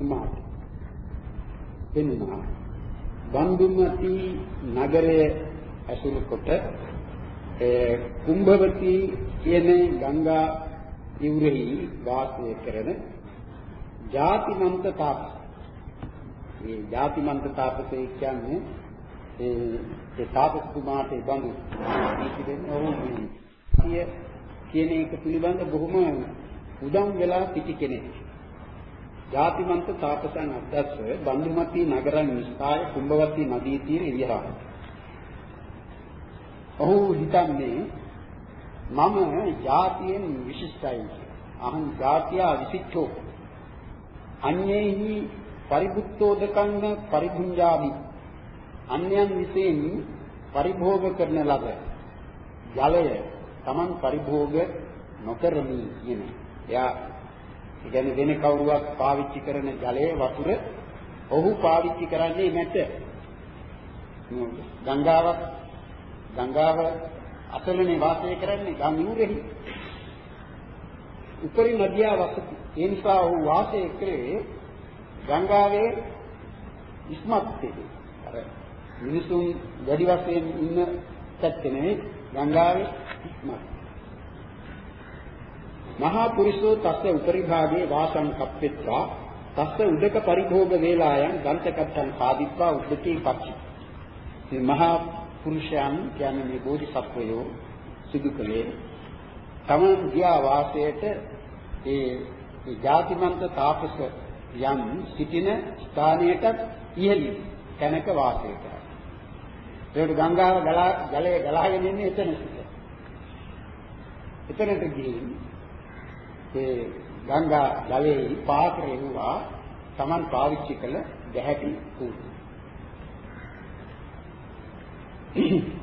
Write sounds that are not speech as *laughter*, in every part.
කුමාර වෙනවා බන්දුමති නගරය ඇසුරු කොට කුම්භවතී කියන ගංගා ඉවුරෙහි වාසය කරන ජාතිමන්ත තාපස. මේ ජාතිමන්ත තාපසය කියන්නේ ඒ ඒ තාපස කුමාරට බඳු ඉතිදෙන්නේ ඔහු මේ කියන එක පිළිබඳ බොහොම උදම් වෙලා සිටි කෙනෙක්. ජාතිමන්ත තාපසයන් අධ්‍යක්ෂ බන්දුමති නගරන් නිස්සාය කුම්භවතී නදී තීරේ විහාරය. ඔහු හිතන්නේ මම ජාතියෙන් විශිෂ්ටයි. අහං ජාතියා විසිට්ඨෝ. අඤ්ඤේහි පරිබුත්තෝදකං පරිභුඤ්ජාමි. අන්‍යයන් විසින් පරිභෝග කරන ලද ජලය Taman පරිභෝග නොකරමි කියන. එයා කියන්නේ වෙන කවුරුවක් පාවිච්චි කරන ජලයේ වතුර ඔහු පාවිච්චි කරන්නේ නැත. ගංගාවක් ගංගාව අතලනේ වාසය කරන්නේ ගම්මුරෙහි. උපරි නදියා වසති. ඒ නිසා ඔහු වාසය කළේ ගංගාවේ ඉස්මත්තේ. අර මිනිසුන් වැඩි වශයෙන් ඉන්න පැත්තේ නෙවෙයි ගංගාවේ ඉස්මත්. මහා පුරිසෝ තස්ස උපරි භාගයේ වාසං කප්පෙත්වා තස්ස උදක පරිභෝග වේලායන් දන්තකත්තං සාදිත්වා උද්දකී පච්චි. මේ මහා පුරුෂයන් කියන්නේ මේ බෝධිසත්වයෝ සිදු කළේ තමන් ගියා වාසයට ඒ ඒ ජාතිමන්ත තාපස යම් සිටින ස්ථානයට ඉහළින් තැනක වාසය කරා. ඒකට ගංගාව ගලා ජලය ගලාගෙන ඉන්නේ එතන සිට. එතනට ගිහින් ඒ ගංගා ජලයේ පාත්‍රය වුණා තමන් පාවිච්චි කළ ගැහැටි කුඩු. *clears throat*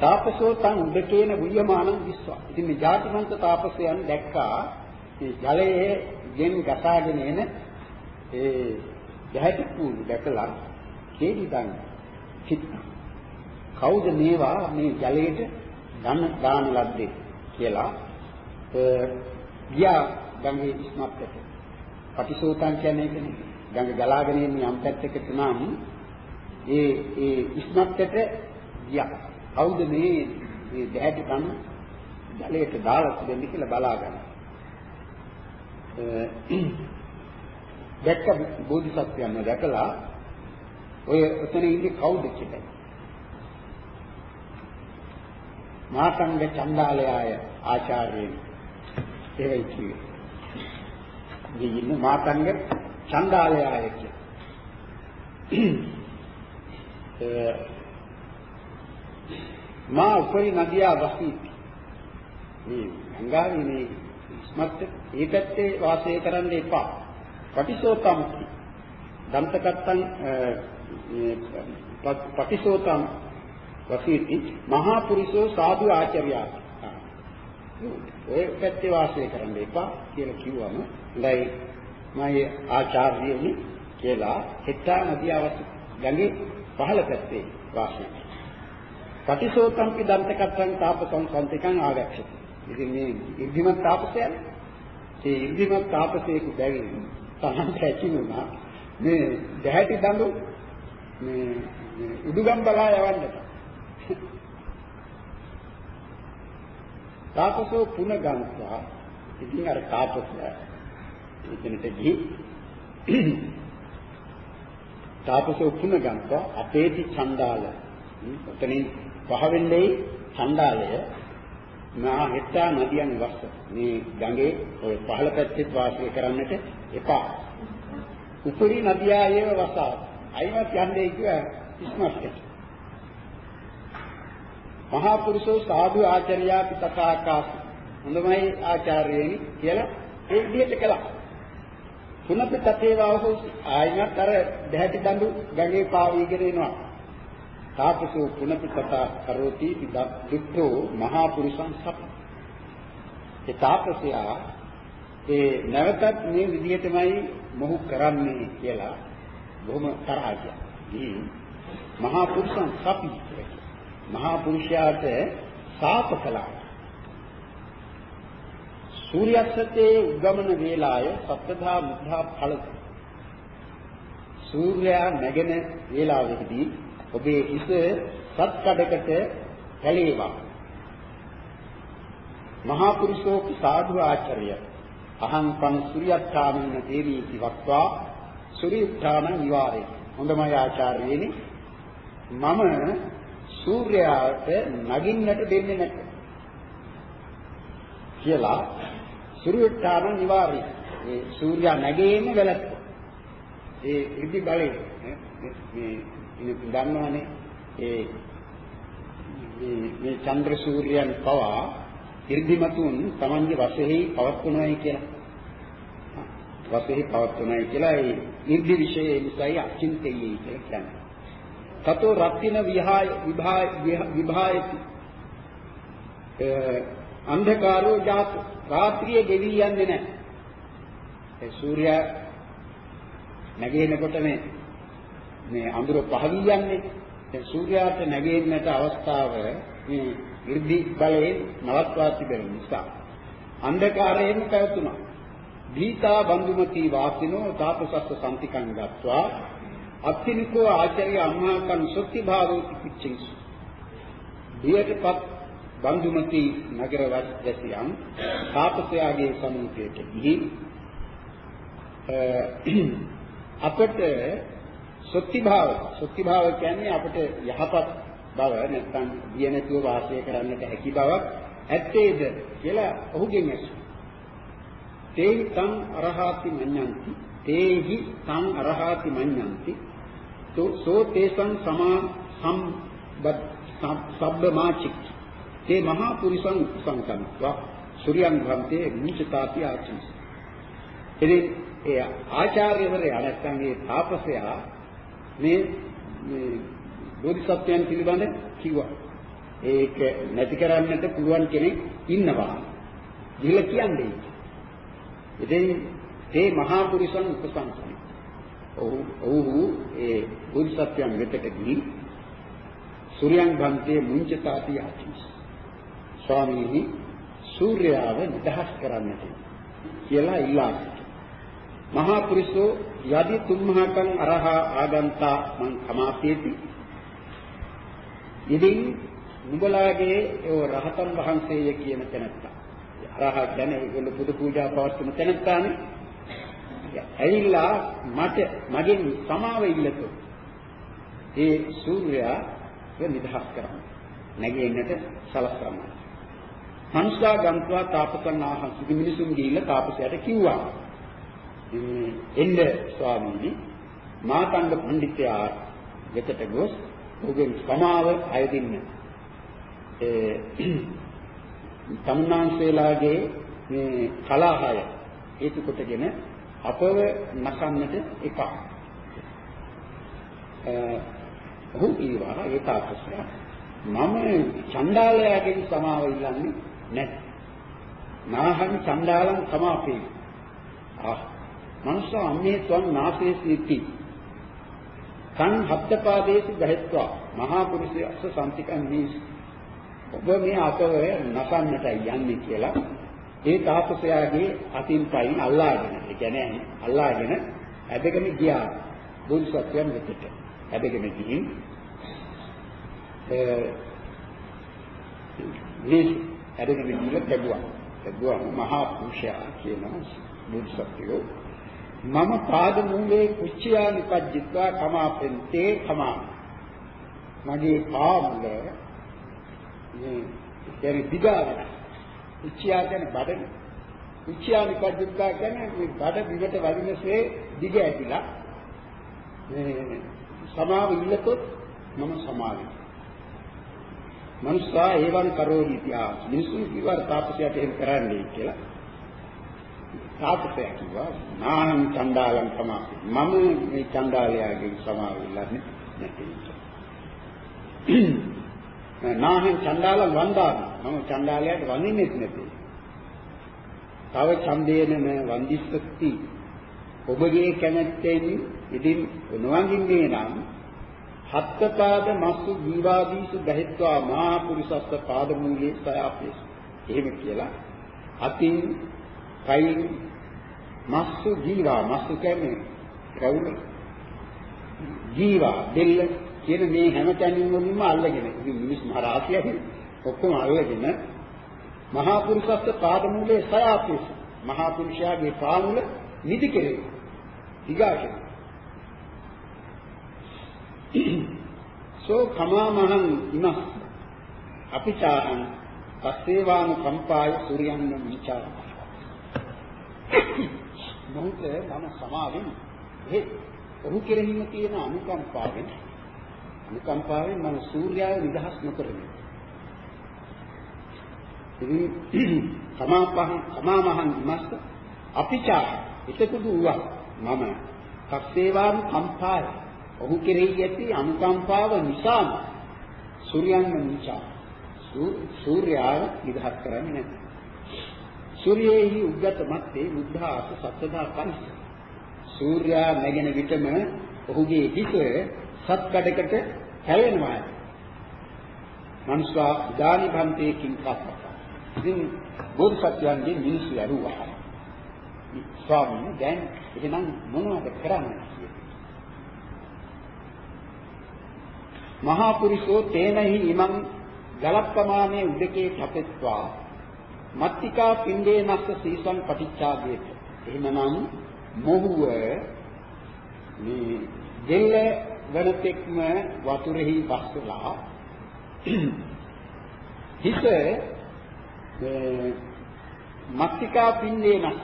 තාපසෝ තං උදකේන වියමානං විශ්වා. ඉතින් මේ ජාතිමන්ත තාපසයන් දැක්කා මේ ජලයේ ගෙන් ගසාගෙන එන ඒ ගැහැටි කුඩු දැකලා කේලි දන් චිත්ත. කවුද මේවා මේ ජලයට ගන්න දාන ලද්දේ කියලා ගියා ගඟේ ඉස්මත්තට. පටිසෝතං කියන්නේ ඒකනේ. ගඟ ගලාගෙන යන යම් පැත්තකට නම් ඒ ඒ ඉස්මත්තට ගියා. කවුද මේ මේ දැහැටි කන ජලයට දාලා දෙන්නේ කියලා බලා ගන්න. දැක්ක බෝධිසත්වයන් දැකලා ඔය එතන ඉන්නේ කවුද කියලා. මාතංග චණ්ඩාලයාය ආචාර්යයන් එහෙයි කිව්වේ. මේ ඉන්නේ මාතංග චණ්ඩාලයාය කිය. මා උපරි නදියා වසීති. මේ ගංගාවේ මේ ස්මත් ඒ පැත්තේ වාසය කරන්න එපා. පටිසෝතම්ති. දන්තකත්තං පටිසෝතම් වසීති මහා පුරුෂෝ සාදු ආචාර්යයා. ඔය පැත්තේ වාසය කරන්න එපා කියලා කිව්වම හොඳයි මම ආචාර්යයෙනි කියලා හෙට්ටා නදිය අවශ්‍ය ගඟේ පහළ පැත්තේ වාසය කරනවා. පටිසෝතම්පි දන්තකත්තං තාපසං සම්තිකං ආගච්ඡති. ඉතින් මේ ඉර්ධිමත් තාපසයන් ඒ ඉර්ධිමත් තාපසයෙකු බැවින් තමන්ට ඇතිවෙනා මේ දැහැටි දඬු මේ උඩුගම් බලා යවන්නට. *laughs* තාපසෝ පුන ගන්නවා. ඉතින් අර තාපසයා එතනට ගිහි *clears throat* තාපසෝ පුන ගන්නවා අපේති ඡන්දාල. ඔතනින් පහවෙන්නේ ඡන්දාලය මහා හෙට්ටා නදියන් වස්ස මේ ගඟේ ඔය පහළ පැත්තේ වාසය කරන්නට එපා. උපරි නදියායේව වසා. අයිමත් යන්නේ කිය ඉස්මස්ට. මහා පුරුෂෝ සාදු ආචාර්යාපි තථාකාස. හොඳමයි ආචාර්යයනි කියලා ඒ විදිහට කළා. තුනපි තතේවාහෝ ආයිමත් අර දැහැටි දඬු ගඟේ පාවීගෙන එනවා. තාපසෝ පුනපි කතා කරෝති දුක්ඛෝ මහා පුරුෂං සප්ප. ඒ තාපසයා ඒ නැවතත් මේ විදිහටමයි මොහු කරන්නේ කියලා බොහොම තරහ ගියා. මහා පුරුෂං සප්පි මහා පුරුෂයාට සාප කළා. සූර්යස්තේ උගමන වේලාය සප්තධා මුද්ධා ඵලති. සූර්යයා නැගෙන වේලාවෙහිදී ඔබේ හිස සත් කඩකට පැලේවා. මහා පුරුෂෝ සාධු ආචාර්ය අහං පං සූර්යත්ථාමින දේවීති වක්වා සූර්යත්ථාන නිවාරේ. හොඳම ආචාර්යේනි මම සූර්යාට නගින්නට දෙන්නේ නැහැ කියලා සුරුවෙට්ටාන නිවාරි ඒ සූර්යා නැගෙන්නේ වැළැක්ක ඒ ඉදි බලේ මේ ඉන්න දන්නවනේ ඒ මේ චන්ද්‍ර සූර්යයන් පවා irdimatun Tamange වශයෙන් පවත්වනවායි කියලා. වශයෙන් පවත්වනවායි කියලා ඒ irdi විශේෂය නිසායි අචින්තයයි කියලා කියන්නේ. තතෝ රත්තින විහාය විභාය විභායති අන්ධකාරෝ ජාත රාත්‍රියේ ගෙවි යන්නේ නැහැ. ඒ සූර්යා නැගෙනකොට මේ මේ අඳුර පහවි යන්නේ. ඒ සූර්යාට නැගෙන්නට අවස්ථාව මේ 이르දි බලයෙන් නවත්වා තිබෙන නිසා අන්ධකාරයෙන් පැවතුණා. දීතා බන්දුමති වාසිනෝ තාපසස්ස සම්තිකං ගත්වා අත්තිනිකෝ ආචාර්ය අම්මාකන් සොත්ති භාවෝති පිච්චින්ස්. දියටපත් බන්දුමති නගර වැසියන් තාපසයාගේ සමීපයට ගිහි අපට සොත්ති භාව සොත්ති භාව කියන්නේ අපට යහපත් බව නැත්නම් දිය නැතුව වාසය කරන්නට හැකි බවක් ඇත්තේද කියලා ඔහුගෙන් ඇසුවා. තේහි තං අරහාති මඤ්ඤන්ති තේහි තං අරහාති මඤ්ඤන්ති සෝ තේසං සමා සම්බ්බමාචික් තේ මහා පුරිසං සංකම්වා සූර්යං භන්තේ මුචතාති ආචිස් ඉතින් ඒ ආචාර්යවරයා නැත්නම් ඒ තාපසයා මේ මේ බෝධිසත්වයන් පිළිබඳ කිව්වා. ඒක නැති කරන්නට පුළුවන් කෙනෙක් ඉන්නවා. ගිහලා කියන්නේ. ඉතින් ඒ මහා පුරුෂයන් උපසංසන. ඔහු ඔහු ඒ බෝධිසත්වයන් වෙතට ගිහින් සූර්යං භන්තේ මුංචතාති ආචිස්. ස්වාමීනි සූර්යාව නිදහස් කරන්නට කියලා ඉල්ලා මහා පුරුෂෝ යදි තුම්මහකං අරහා ආගන්තා මං කමාපේති ඉතින් නුඹලාගේ ඒ රහතන් වහන්සේය කියන තැනත්තා. අරහා කියන්නේ ඒගොල්ලෝ පුදු පූජා පවත්වන තැනත්තානේ. ඇවිල්ලා මට මගෙන් සමාව ඉල්ලතෝ. ඒ සූර්යයා නිදහස් කරන්න. නැගෙන්නට සලස්වන්න. සංස්කා ගන්නවා තාපසන් ආහන් සිදි මිනිසුන් ගිහිල්ලා තාපසයාට කිව්වා. එන්න ස්වාමීනි මාතංග පඬිතුයා වෙතට ගොස් ඔහුගෙන් සමාව අයදින්න. ඒ *clears throat* තමුන්නාන්සේලාගේ මේ කලාහය හේතු කොටගෙන අපව නසන්නට එපා. ඔහු ඊවා ඒ තාපසය මම චණ්ඩාලයාගෙන් සමාව ඉල්ලන්නේ නැහැ. නාහං චණ්ඩාලං සමාපේ. ආ මනුෂ්‍ය අම්මේ ත්වං නාසේ සීති සං හත්පාදේසු ගහෙත්වා මහා පුරුෂයස්ස සම්තිකන් නීස් ඔබ මේ අපව නසන්නටයි යන්නේ කියලා ඒ තාපසයාගේ අතින් පයින් අල්ලාගෙන ඒ කියන්නේ අල්ලාගෙන ඇදගෙන ගියා බුදුසත්වයන් වෙතට ඇදගෙන ගිහින් මේ ඇදගෙන ගිහින් ලැබුවා ලැබුවා මහා පුරුෂයා කියන බුදුසත්වයෝ මම පාද මූලේ කුච්චයා නිපජ්ජිත්වා කමාපෙන්තේ කමා මගේ පාමුල මේ කියන්නේ දිගාවට කුච්චයා කියන්නේ බඩ. කුච්චයා නිපජ්ජිත්වා කියන්නේ මේ බඩ දිවට වදිනසේ දිග ඇතිලා මේ සමාව ඉල්ලතොත් මම සමාවි. මනුස්සා ඒවන් කරෝහි තියා මිනිසුන් කිව්වා තාපසයට එහෙම කරන්නේ කියලා? තාපසයා කිව්වා නානම් චණ්ඩාලම් තමයි මම මේ චණ්ඩාලයාගෙන් සමාව ඉල්ලන්නේ නැති නාහං චණ්ඩාලම් වන්දාමි මම චණ්ඩාලයාට වඳින්නෙත් නැති තව ඡන්දේනම වන්දිස්සති. ඔබගේ කැමැත්තෙන් ඉදින් නොවඳින්නේ නම් හත්පාද මස්සු ජීවාදීසු බහෙත්වා මහා පුරිසස්ස පාදමූලේ සයාපේස එහෙම කියලා අතින් කයින් මස්සු ජීවා. මස්සු කියන්නේ රවුල ජීවා දෙල්ල. කියන මේ හැම තැනින් වලින්ම අල්ලගෙන. ඉතින් මිනිස් මහරාසියයි ඔක්කොම අල්ලගෙන මහා පුරුෂස්ස පාදමූලයේ සයාපිස මහා පුරුෂයාගේ පාමුල නිදි කෙරේ ඊගාට සෝ කමාමහං ඉමස් අපිචාරං පස්සේවානු කම්පාය සූර්යයන් විචාර මොහොත මම සමාවෙන් ඒ ඔහු කෙරෙහිම තියෙන අනුකම්පාවෙන් අනුකම්පාවෙන් මම සූර්යයාව නිදහස් නොකරමි ඉතින් සමාපහං සමාමහං ඉමස් අපිචාර එතකුදු වූවා මම පස්සේවානු කම්පාය ඔහු කෙරෙහි ඇති අනුකම්පාව නිසාම සූර්යයන් නිසා සූර්යාව නිදහස් කරන්නේ නැහැ. සූර්යයෙහි උද්ගත මැත්තේ බුද්ධාස සත්‍යදා පරිස. සූර්යා නැගෙන විටම ඔහුගේ හිත සත් කඩකට හැලෙනවා. මනුෂ්‍යා දානි භන්තේ කිං කප්පක. ඉතින් බෝධිසත්වයන්ගේ මිනිස්සු ඇරුවා. ස්වාමීන් දැන් එහෙනම් මොනවද කරන්නේ? මහා පුරිසෝ තේනහි ඉමං ගලප්පමානේ උදකේ කැපෙත්වා මත්තිකා පින්දේ නස්ස සීසං පටිච්චාදේත එහෙමනම් මොහුව මේ දෙල්ල වනතෙක්ම වතුරෙහි බස්සලා *clears throat* හිත මත්තිකා පින්දේ නස්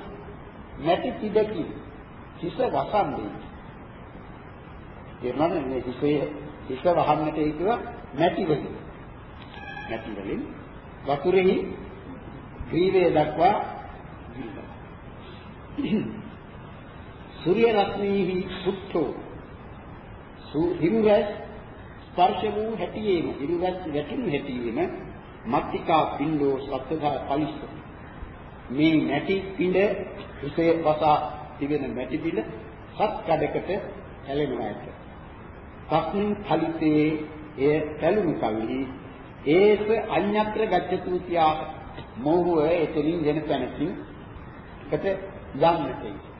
නැති පිටකි හිස වසන්නේ. එනනම් මේ හිසේ හිස වහන්නට හේතුව නැති වලින් නැති වලින් වතුරෙහි ග්‍රීවය දක්වා *clears throat* සූර්ය රශ්මීහි සුත්තෝ හිරුරස් ස්පර්ශ වූ හැටියේම හිරුරස් වැටුණු හැටියේම මත්තිකා පින්ඩෝ සත්‍යදා පලිස්ස මේ නැටි පිඬ උසේ වසා තිබෙන නැටි පිඬ සත් කඩකට හැලෙනවා ඇත. තස්මින් ඵලිතේ එය පැලුණු කල්හි ඒස අඤ්ඤත්‍ර ගච්ඡතු කියා මොහුව එතනින් වෙන තැනකින් එකට යන්නට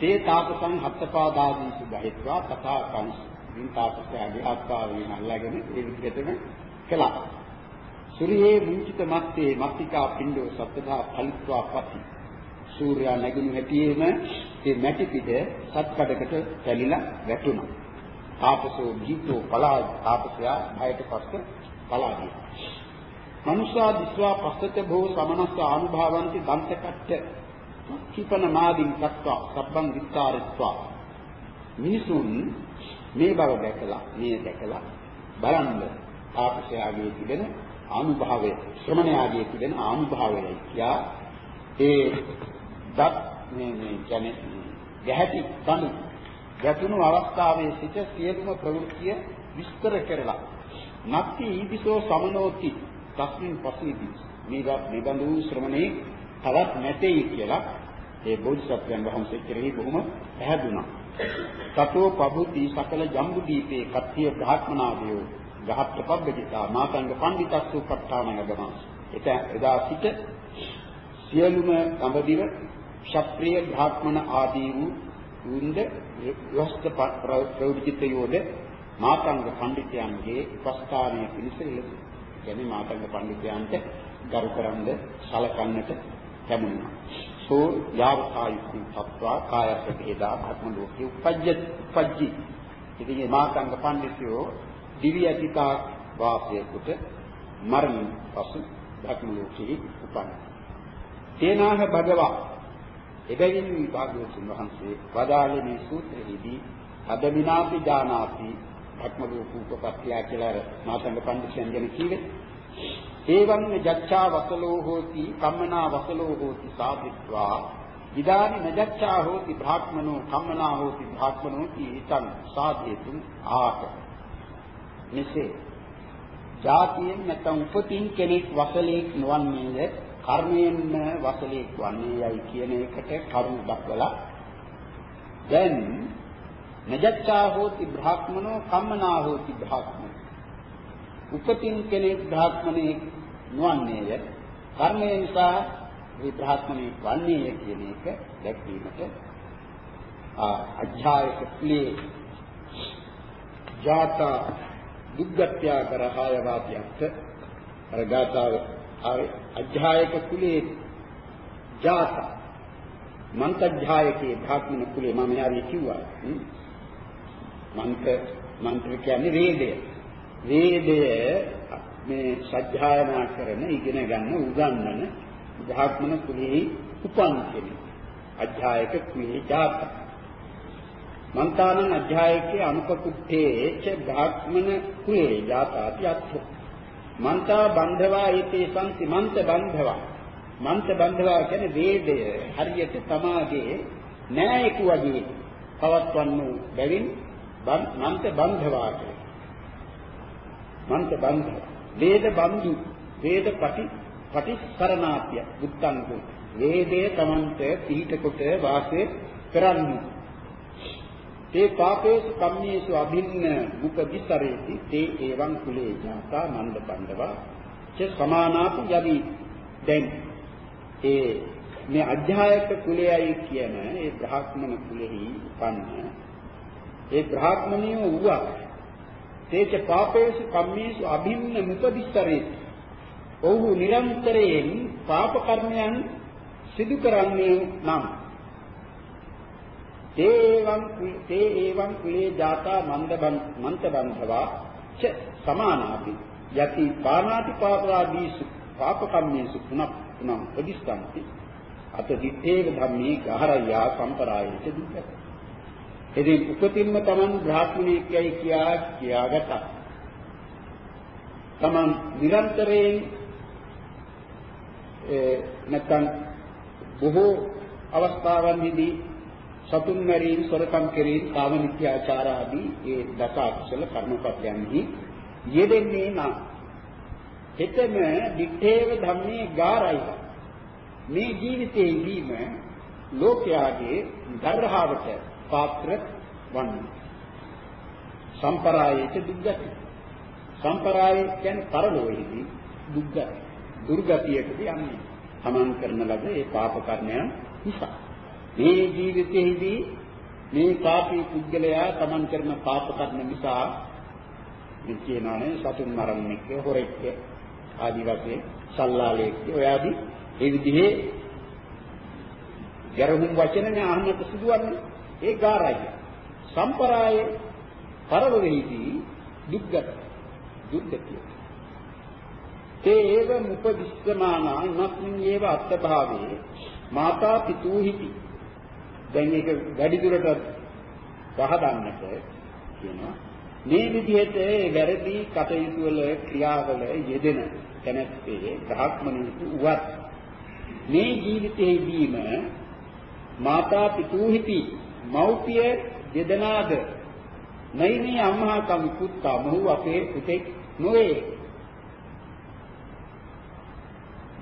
තේ තාපසං හත්පාදාදීසු බහිත්වා තථා කංශ වින් තාපසයාගේ ආත්මාවෙන් අල්ලාගෙන ඒ විදිහටම කළා. සූර්යයේ මුංචිත මත්තේ මත්තිකා පින්ඩෝ සත්‍යදා ඵලිත්වා පති. සූර්යා නැගුණු හැටියේම ඒ මැටි පිට සත්කඩකට පැලිලා වැටුණා. තාපසෝ ජීතෝ පලා තාපසයා භයට පස්ස පලා ගියා. මනුෂ්‍යා දිස්වා පස්සත භෝ සමනස්ස ආනුභාවන්ති දන්තකට්ට කිපන මාදින් කත්වා සබ්බං විස්තරත්වා මිනිසුන් මේ බව දැකලා මේ දැකලා බලන්න තාපසයාගේ තිබෙන ආනුභාවය ශ්‍රමණයාගේ තිබෙන ආනුභාවයයි කියා ඒ දත් මේ මේ කියන්නේ ගැහැටි කඳු ගැතුණු අවස්ථාවේ සිට සියලුම ප්‍රවෘත්තිය විස්තර කරලා නක්ති ඊදිසෝ සමනෝති. තස්මින් පසීති මේවත් නිබඳු ශ්‍රමණේ තවත් නැtei කියලා ඒ බෝධිසත්වයන් වහන්සේ කෙරෙහි බොහොම පැහැදුනා. තතෝ පබුති සකල ජම්බු දීපේ කත්තිය බ්‍රාහ්මනාදයෝ ගහත් පබ්බජිතා මාතංග පණ්ඩිතස්සු පට්ඨාන යගමස්. එත එදා සිට සියලුම සම්බදිව ශාත්‍රීය බ්‍රාහ්මණ ආදී වූ උන්ද වස්ත ප්‍රවෘත්තියෝද මාතංග පඬිතුයන්ගේ උපස්ථානය පිණිස ඉලද. කියන්නේ මාතංග පඬිතුයන්ට ගරු කරන්ද සලකන්නට ලැබුණා. සෝ යාවකායිකී සත්වා කායස භේදා භක්ම ලෝකේ උපජ්ජ උපජ්ජි. ඉතින් මේ මාතංග පඬිතුයෝ දිව්‍ය අතිකා වාසය කොට මරණින් පසු භක්ම ලෝකෙහි උපන්. තේනාහ භගවා එබැවින් මේ භාග්‍යවතුන් වහන්සේ වදාළේ මේ සූත්‍රයේදී අදමිනාපි ඥානාපි භක්මලෝකූපපත්‍ය කියලා මාතංග පඬිතුයන් ගැන කිව්වේ. ඒවං ජච්ඡා වසලෝ හෝති කම්මනා වසලෝ හෝති සාධිත්වා ඉදානි නජච්ඡා හෝති භාක්මනෝ කම්මනා හෝති භාක්මනෝ ඊතං සාධේතුං ආක. මෙසේ ජාතියෙන් නැත්නම් උපතින් කෙනෙක් වසලෙක් නොවන්නේද කර්මයෙන්ම වසලෙක් වන්නේයයි කියන එකට කරුණ දක්වලා දැන් නජච්ඡා හෝති බ්‍රාහ්මනෝ කම්මනා හෝති බ්‍රාහ්මන උපතින් කෙනෙක් බ්‍රාහ්මණේ නොවන්නේය. කර්මය නිසා මේ බ්‍රාහ්මණේ වන්නේය කියන එක දැක්වීමට අධ්‍යායක කුලේ ජාත දුග්ගත්‍ය කරහාය වාක්‍යත් අර ගාථාව අධ්‍යායක කුලේ ජාත මන්ත්‍රාධ්‍යායකේ භාග්මන කුලේ මම යාවි කිව්වා. මන්ත්‍ර මන්ත්‍ර කියන්නේ වේදය. වේදය මේ සත්‍යයනා කරන ඉගෙන ගන්න උගන්වන භාග්මන කුලේ උපන් කෙනෙක්. අධ්‍යායක කුලේ ජාත මන්තානං අධ්‍යායකේ අනුපකුට්ඨේ ච භාග්මන කුලේ ජාතාති අත්ථෝ. මන්තා බන්ධවා ඒතේ සංසි මන්ත බන්ධවා. මන්ත බන්ධවා කියන්නේ වේදය හරියට තමාගේ නෑයෙකු වගේ පවත්වන්නු බැවින් මන්ත බන්ධවා මන්ත බන්ධ. වේද බන්දු වේද පටි පටිසරණාත්‍ය බුද්ධං වේදේ තමන්ට පිහිට කොට වාසය කරන්නේ. තේ පාපේසු කම්මේසු අභින්න මුක විතරේති තේ එවං කුලේ ජාතා නන්ද බණ්ඩවා ච සමානාපු යදි දැන්. ඒ මේ අධ්‍යායක කුලයයි කියන ඒ බ්‍රාහ්මණ කුලෙහි උපන්න. ඒ බ්‍රාහ්මණිය වුණා තේච පාපේසු කම්මේසු අභින්න මුක විතරේති ඔහු නිරන්තරයෙන් පාප කර්මයන් සිදු කරන්නේ නම්. තේවං තේ එවං කුලේ ජාතා මන්දබන් මන්තබන්ධවා ච සමානාපි යති පානාති පාපරාදීසු පාපකම්මේසු පුනක් පුනම් ප්‍රතිස්ථාන්ති අත දිත්තේව ධම්මේ ගහරයා සම්පරායිත දුක්ඛ එදින් උපතින්ම තමන් බ්‍රාහ්මණයෙක්යි කියා කියාගත තමන් නිරන්තරයෙන් නැත්නම් බොහෝ අවස්ථාවන්හිදී සතුන් මැරීම, සොරකම් කිරීම, කාම මිත්‍යාචාර ආදී ඒ දස අකුසල කර්මපත්යන්හි යෙදෙන්නේ නම් හිතම දිත්තේව ධම්මේ ගාරයි. මේ ජීවිතයේදීම ලෝකයාගේ දරහවට පාත්‍ර වන්නේ. සම්පරායේච දුක්ගති. සම්පරාය කියන්නේ පරලෝකයේදී දුක්ගති. දුර්ගතියටදී යන්නේ. තමන් කරන ලද ඒ පාප කර්මයන් නිසා. මේ ජීවිතයේදී මේ පාපී පුද්ගලයා තමන් කරන පාප කර්ම නිසා මේ කියනවානේ සතුන් මරන්නෙක් හොරෙක් ආදි වශයෙන් සල්ලාලෙක් ඔය ආදි ඒ විදිහේ ගැරහුම් වචනනේ අහන්නට සිදුවන්නේ ඒ ගාරයි සම්පරායේ පරලොවේදී දුක්ගත දුක්ගතිය. තේ ඒව මුපදිස්සමානා ඉමස්මින් ඒව අත්භාවේ මාතා පිතූහිති. දැන් ඒක වැඩි දුරට පහදන්නට කියනවා. මේ විදිහට වැරදි කටයුතු වල ක්‍රියාවල යෙදෙන තැනැත්තේ බ්‍රාහ්මණයෙකු උවත් මේ ජීවිතයේදීම මාතා පිතූහිති මෞපිය දෙදෙනාද? නයිනේ අම්මා කම් පුත්තා මොහු අපේ පුතෙක් නොවේ.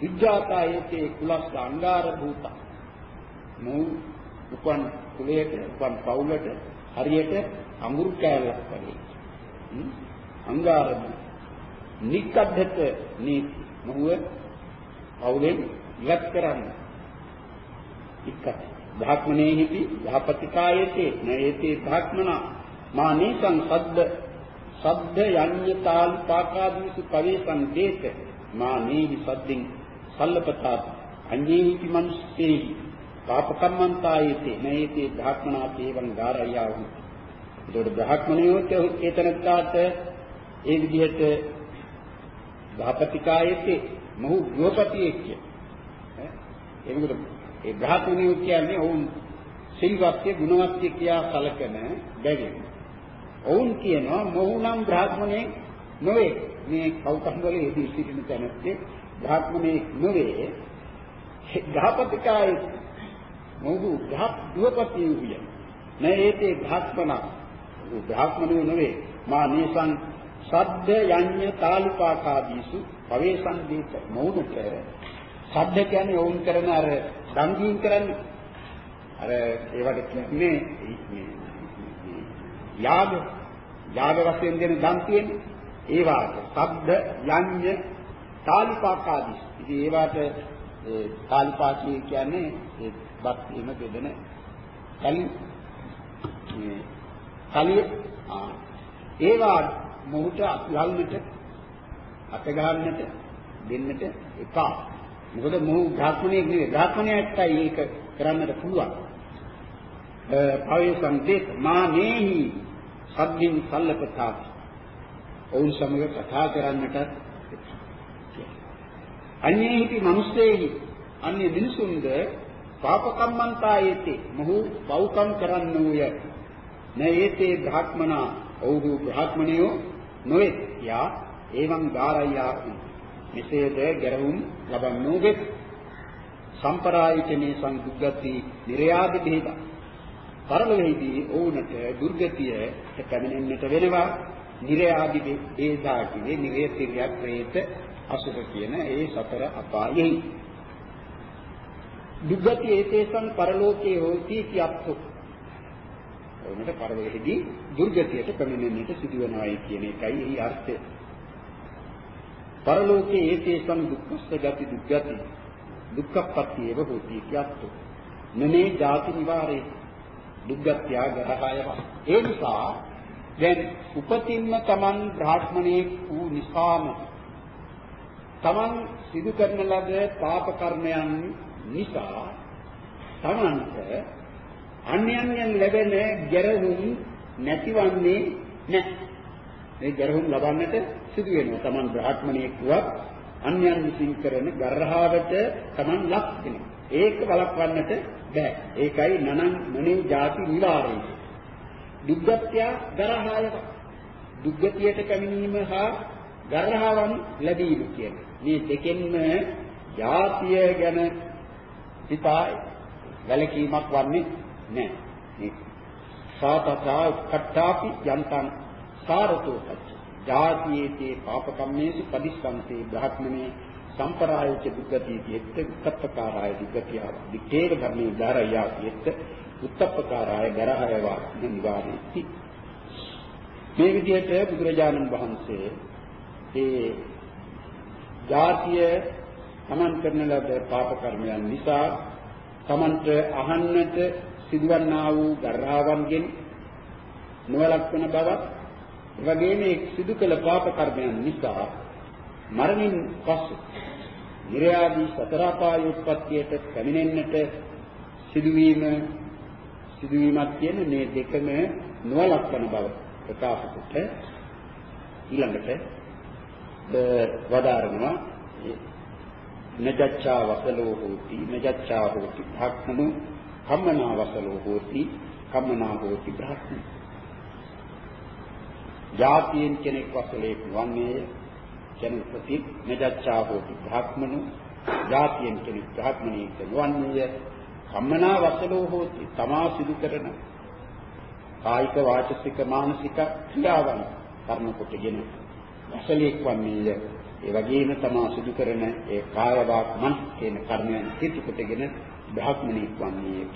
විද්‍යාතායේතේ කුලස්ස අංගාර භූත. මොහු උපන් කුලයට උපන් පවුලට හරියට අඟුරු කෑල්ලක් වගේ. අංගාරම නික්කද්ධත නීති මොහුව පවුලෙන් ඉවත් කරන්න. ඉක්කත්. ධාත්මනේහිති ධාපතිකායේතේ නයේතේ ධාත්මනා මානේසං සද්ද සද්ද යඤ්ඤතාල් පාකාදීසු පවේසං දේත මානේහි සද්දින් සල්ලපතා අඤ්ඤේහි මනුස්සේහි පාපකම්මන්තායේතේ නේතේ බ්‍රාහ්මනාතේ වං ගාරයයව. ඒතකොට බ්‍රාහ්මණයෝත් ඒතනත්තාට ඒ විදිහට ධාපතිකායේතේ මොහු ගෘහපතියෙක් කිය. ඒ මොකද ඒ බ්‍රාහ්මණයෝ කියන්නේ ඔවුන් සිල්වත්ය ගුණවත්ය කියා සැලකෙන බැවින්. ඔවුන් කියනවා මොහු නම් බ්‍රාහ්මණයෙක් නොවේ. මේ කෞතම්බලයේ යෙදී සිටින තැනත්තේ බ්‍රාහ්මණයෙක් නොවේ. ධාපතිකායේ මොහු ගහක් දුවපතිය විය. නේතේ භාස්මන භාස්මනෝ නෙවේ මා නේසං සද්ද යඤ්ඤ තාලිපාකාදීසු පවේසං දීත මොහුට සද්ද කියන්නේ වුන් කරන අර දංගීන් කරන්නේ. අර ඒවට කියන්නේ යාග. යාග වශයෙන් දෙන දන් තියෙන්නේ. ඒ වාට සද්ද යඤ්ඤ තාලිපාකාදීසු ඉතින් ඒවට ඒ කාලිපාචී කියන්නේ ඒ බත් වීම බෙදෙන කලි මේ කලිය. ආ. ඒවා මොහුට ලල්නට අත ගන්නට දෙන්නට එපා. මොකද මොහු බ්‍රාහ්මණයෙක් නෙවෙයි. බ්‍රාහ්මණයෙක්ටයි ඒක කරන්නට පුළුවන්. පවේ සංදේශ මා නේහි සද්දින් සල්ලපතා. ඔවුන් සමග කතා කරන්නට අඤ්ඤේහිති මිනිස්සෙහි. අන්‍ය මිනිසුන්ද පාපකම්මන්තායේති. මොහු පව්කම් කරන්නෝය නයේතේ බ්‍රාහ්මනා. ඔව්හු බ්‍රාහ්මණයෝ නොවේ. යා එවං ගාරయ్యා මෙසේද ගැරහුම් ලබන්නෝ වෙත් සම්පරායිතනේ සංදුග්ගති නිර්යාදි බෙහෙත පරලොවේදී ඔවුන්ට දුර්ගතිය පැමිණෙන්නට වෙනවා. නිර්යාදි බෙහෙතා කියේ නිරේතිරියක් ප්‍රේත අසුර කියන ඒ සතර අපායෙහි. දුග්ගති ඒතේසං පරලෝකේ හෝති කියත්තු ඔවුන්ට පරලොවේදී දුර්ගතියට පැමිණෙන්නට සිදුවනවායි කියන එකයි එහි අර්ථය. පරලෝකේ ඒතේසං දුක්ඛස්ස ගති දුක්ගති දුක්ඛප්පත්තියව හෝති කියත්තු නනේ ජාති නිවාරේ දුක්ගත්‍ය ග්‍රහයව ඒ නිසා දැන් උපතින්ම Taman බ්‍රාහ්මණයෙක් වූ නිසාම Taman සිදු කරන ලද පාප කර්මයන් නිසා Tamanට අන්‍යයන්ගෙන් ලැබෙන ගැරහුම් නැතිවන්නේ නැහැ. මේ ගැරහුම් ලබන්නට සිදු වෙනවා. Taman බ්‍රාහ්මණයෙක් වුවත් අන්‍යයන් විසින් කරන ගර්හාවට Taman ලක් වෙනවා. ඒක බලපන්නට බෑ. ඒකයි නනං මනේ ಜಾති නිවාරේ. දුක්ගත්‍ය ගරහායව. දුක්ගතියට පැමිණීම හා ගර්හාවන් ලැබීම කියන්නේ. මේ දෙකෙන්ම ಜಾතිය ගැන හිතා වැලකීමක් වන්නේ නැහැ. මේ සාතතා කට්ටාපි යන්තං සාරතෝ පච්ච ජාතියේතේ පාපකම්මේසු පදිස්සන්තේ බ්‍රහ්මනේ සම්පරායච දුක්ගතිය එක්ක උත්තප්පකාරාය දුක්ගතිය දිත්තේක ධර්මයේ ධාරයා එක්ක උත්තප්පකාරාය ගරහයවා නිවාරේති. මේ විදිහට බුදුරජාණන් වහන්සේ ඒ ජාතිය තමන් කරන ලද පාප කර්මයන් නිසා තමන්ට අහන්නට සිදුවන්නා වූ ගර්හාවන්ගෙන් නොවලක්වන බවත් එවැගේම සිදු කළ පාප කර්මයන් නිසා මරණින් පසු නිර්යාදී සතර පායුත්පත්තියට පැමිණෙන්නට සිදුවීම සිදුවීමක් කියන මේ දෙකම නොවලක්වන බව ප්‍රකාශ කොට ඊළඟට වදාරනවා නජච්ඡා වසලෝ හෝති නජච්ඡා හෝති භක්මනු කම්මනා වසලෝ හෝති කම්මනා හෝති බ්‍රහ්මන. ජාතියෙන් කෙනෙක් වසලෙක් වන්නේ කෙනෙක් ප්‍රති නජච්ඡා හෝති බ්‍රහ්මනු ජාතියෙන් කෙනෙක් බ්‍රහ්මණයෙක් වන්නේ කම්මනා වසලෝ හෝති. තමා සිදු කරන කායික වාචික මානසික ක්‍රියාවන් කර්ම කොටගෙන වසලෙක් වන්නේය. ඒ වගේම තමා සිදු කරන ඒ කාය වාක් මනස් කියන කර්මයන් සිටු කොටගෙන බ්‍රහ්මණෙක් වන්නේය.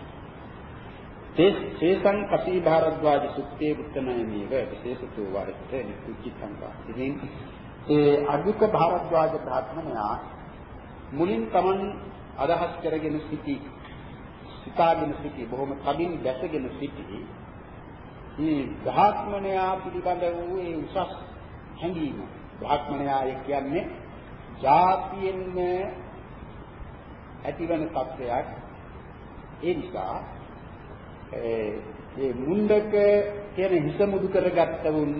තේසං කපී භාරද්වාජ සුත්තේ බුත්තනයමේව විශේෂතෝ වරත නිකුච්චිතං වා ඉතින් ඒ අධික භාරද්වාජ බ්‍රාහ්මණයා මුලින් Taman අදහස් කරගෙන සිටි සිතාගෙන සිටි බොහොම කඩින් දැසගෙන සිටි මේ බ්‍රාහ්මණයා පිළිබඳ වූ ඒ උසස් හැඟීම. බ්‍රාහ්මණයා කියන්නේ ජාතියෙන්ම ඇතිවන තත්වයක්. ඒ නිසා ඒ මුණ්ඩක කියන හිස මුදු කරගත්ත වුන්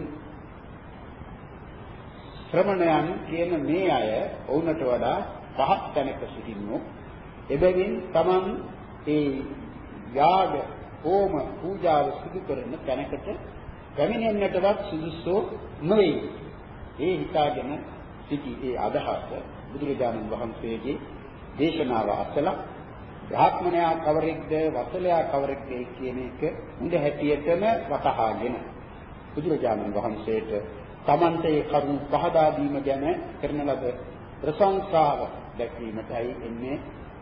ශ්‍රමණයන් කියන මේ අය වුණට වඩා පහත් තැනක සිටින්නෝ එබැවින් Taman ඒ යාග හෝම පූජාව සිදු කරන තැනකට පැමිණෙන්නටවත් සුදුසු නොවේ. ඒ හිතාගෙන සිටි ඒ අදහස බුදුරජාණන් වහන්සේගේ දේශනාව අසලා බ්‍රාහ්මණයා කවරෙක්ද වසලයා කවරෙක්ද කියන එක උඳ හැටියටම වටහාගෙන බුදුරජාණන් වහන්සේට තමන්ට ඒ කරුණ පහදා දීම ගැන කරන ලද ප්‍රශංසාව දැක්වීමටයි එන්නේ.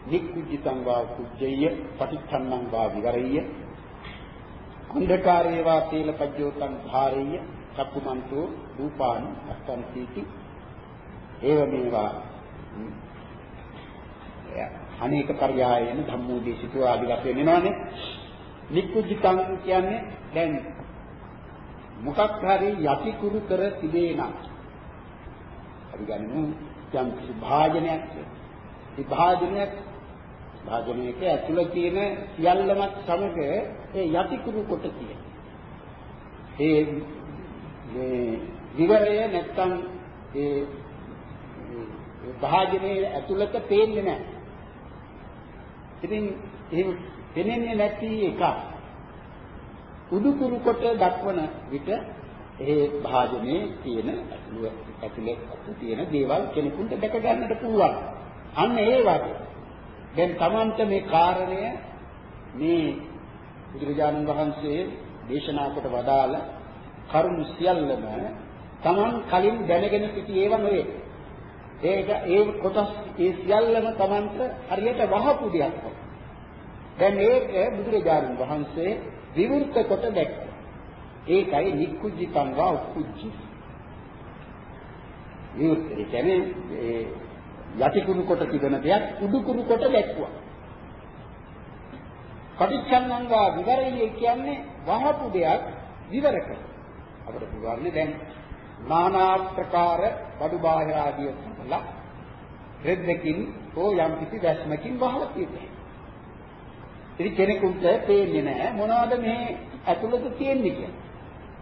නික්කුජිතං වා කුජ්ජය පටිච්චන්නං වා විවරయ్య අන්ධකාරේ වා තීල පජ්ජෝතං ධාරෙය්‍ය චක්කුමන්තෝ රූපාන් අස්සන්තිති ඒව මේවා. අනේක පర్යායන ධම්මෝදේශිතෝ ආදි වශයෙන් වෙනවානේ. නික්කුජිතං කියන්නේ දැන් මොකක් හරි යටි කුරු කර තිබේ නම් අපි ගනිමු යම් කිසි භාජනයක් විභාජනයක් භාජනයක ඇතුළ තියෙන සියල්ලමත් සමග ඒ යටි කුරු කොට තියෙන. ඒ මේ විවරය නැත්තම් ඒ භාජනයේ ඇතුළත පේන්නේ නැහැ. ඉතින් එහෙම පෙනෙන්නේ නැති එකක්. උදුකුරු කොට දක්වන විට ඒ භාජනයේ තියෙන ඇතුළේ ඇතුළේ තියෙන දේවල් කෙනෙකුට දැක ගන්නට පුළුවන්. අන්න ඒ වගේ. දැන් Tamanta මේ කාරණය මේ බුදුරජාණන් වහන්සේ දේශනා කොට වදාළ කරුණු සියල්ලම Taman කලින් දැනගෙන සිටි ඒවා නෙවෙයි. ඒක ඒ කොටස් ඒ සියල්ලම Tamanට හරියට වහපු දෙයක්. දැන් ඒක බුදුරජාණන් වහන්සේ විවෘත කොට දැක්කා. ඒකයි නික්කුජ්ජිතං වා උක්කුජ්ජි. විවෘත කියන්නේ ඒ යටිකුරු කොට තිබෙන දෙයක් උඩුකුරු කොට දැක්ුවා. පටිච්චන්නං වා විවරණය කියන්නේ වහපු දෙයක් විවර කර. අපිට පුළුවන් දැන් নানা ප්‍රකාර බඩු බාහිර ආදිය සම්බලා රෙද්දකින් හෝ යම් කිසි වැස්මකින් වහලා තියෙනවා. ඉතින් කෙනෙකුට පේන්නේ නැහැ මොනවද මේ ඇතුළත තියෙන්නේ කියලා.